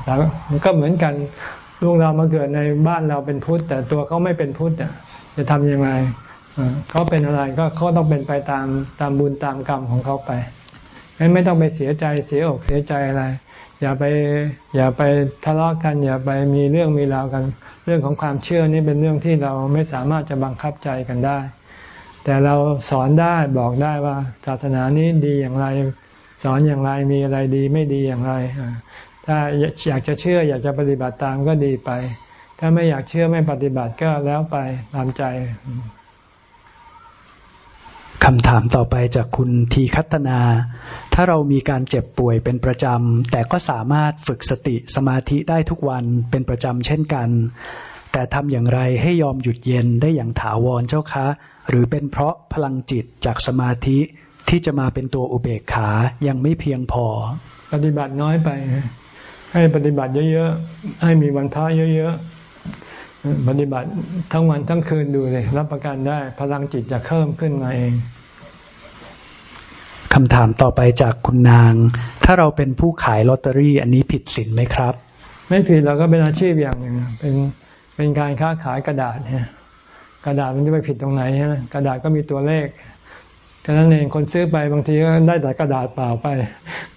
Speaker 1: แล้วมันก็เหมือนกันลูกเรามาเกิดในบ้านเราเป็นพุทธ แต่ตัวเขาไม่เป็นพุทธจะทำยังไงเขาเป็นอะไรก็เขาต้องเป็นไปตามตามบุญตามกรรมของเขาไปงั้นไม่ต้องไปเสียใจเสียอกเสียใจอะไร อย่าไป อย่าไปทะเลาะกัน อย่าไปมีเรื่องมีราวกัน เรื่องของความเชื่อนี่เป็นเรื่องที่เราไม่สามารถจะบังคับใจกันได้ แต่เราสอนได้บอกได้ว่าศาสนานี้ดีอย่างไร สอนอย่างไรมีอะไรดีไม่ดีอย่างไร ถ้าอยากจะเชื่อ อยากจะปฏิบัติตามก็ดีไป ถ้าไม่อยากเชื่อไม่ปฏิบัติก็แล้วไปตามใจ
Speaker 2: คำถามต่อไปจากคุณทีคัตนา ถ้าเรามีการเจ็บป่วยเป็นประจำ แต่ก็สามารถฝึกสติสมาธิได้ทุกวันเป็นประจำเช่นกัน แต่ทำอย่างไรให้ยอมหยุดเย็นได้อย่างถาวรเจ้าคะ หรือเป็นเพราะพลังจิตจากสมาธิที่จะมาเป็นตัวอุเบกขายังไม่เพียงพอ
Speaker 1: ปฏิบัติน้อยไป ให้ปฏิบัติเยอะๆ ให้มีวันพระเยอะๆ ปฏิบัติทั้งวันทั้งคืนดูเลยรับประกันได้พลังจิตจะเพิ่มขึ้นมาเอง
Speaker 2: คำถามต่อไปจากคุณนาง ถ้าเราเป็นผู้ขายลอตเตอรี่ อันนี้ผิดศีลไหมครับ
Speaker 1: ไม่ผิดเราก็เป็นอาชีพอย่างหนึ่งเป็นเป็นการค้าขายกระดาษเนี่ยกระดาษมันจะไปผิดตรงไหนใช่ไหมกระดาษก็มีตัวเลขแค่นั้นเองคนซื้อไปบางทีก็ได้แต่กระดาษเปล่าไป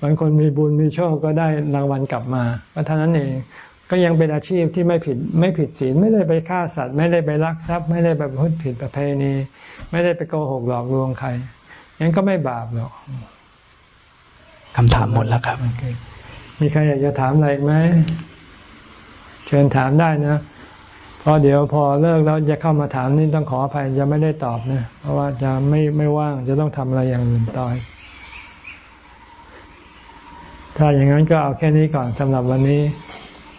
Speaker 1: บางคนมีบุญมีโชคก็ได้รางวัลกลับมาก็เท่านั้นเอง ก็ยังเป็นอาชีพที่ไม่ผิดไม่ผิดศีลไม่ได้ไปฆ่าสัตว์ ไม่ได้ไปลักทรัพย์ ไม่ได้ไปพูดผิดประเพณี ไม่ได้ไปโกหกหลอกลวงใครยังก็ไม่บาปหรอก
Speaker 2: คำถามหมดแล้วครับ
Speaker 1: มีใครอยากจะถามอะไรไหมเชิญถามได้นะเพราะเดี๋ยวพอเลิกแล้วจะเข้ามาถามนี่ต้องขออภัยจะไม่ได้ตอบนะเพราะว่าจะไม่ไม่ว่างจะต้องทำอะไรอย่างอื่นต่อถ้าอย่างนั้นก็เอาแค่นี้ก่อนสำหรับวันนี้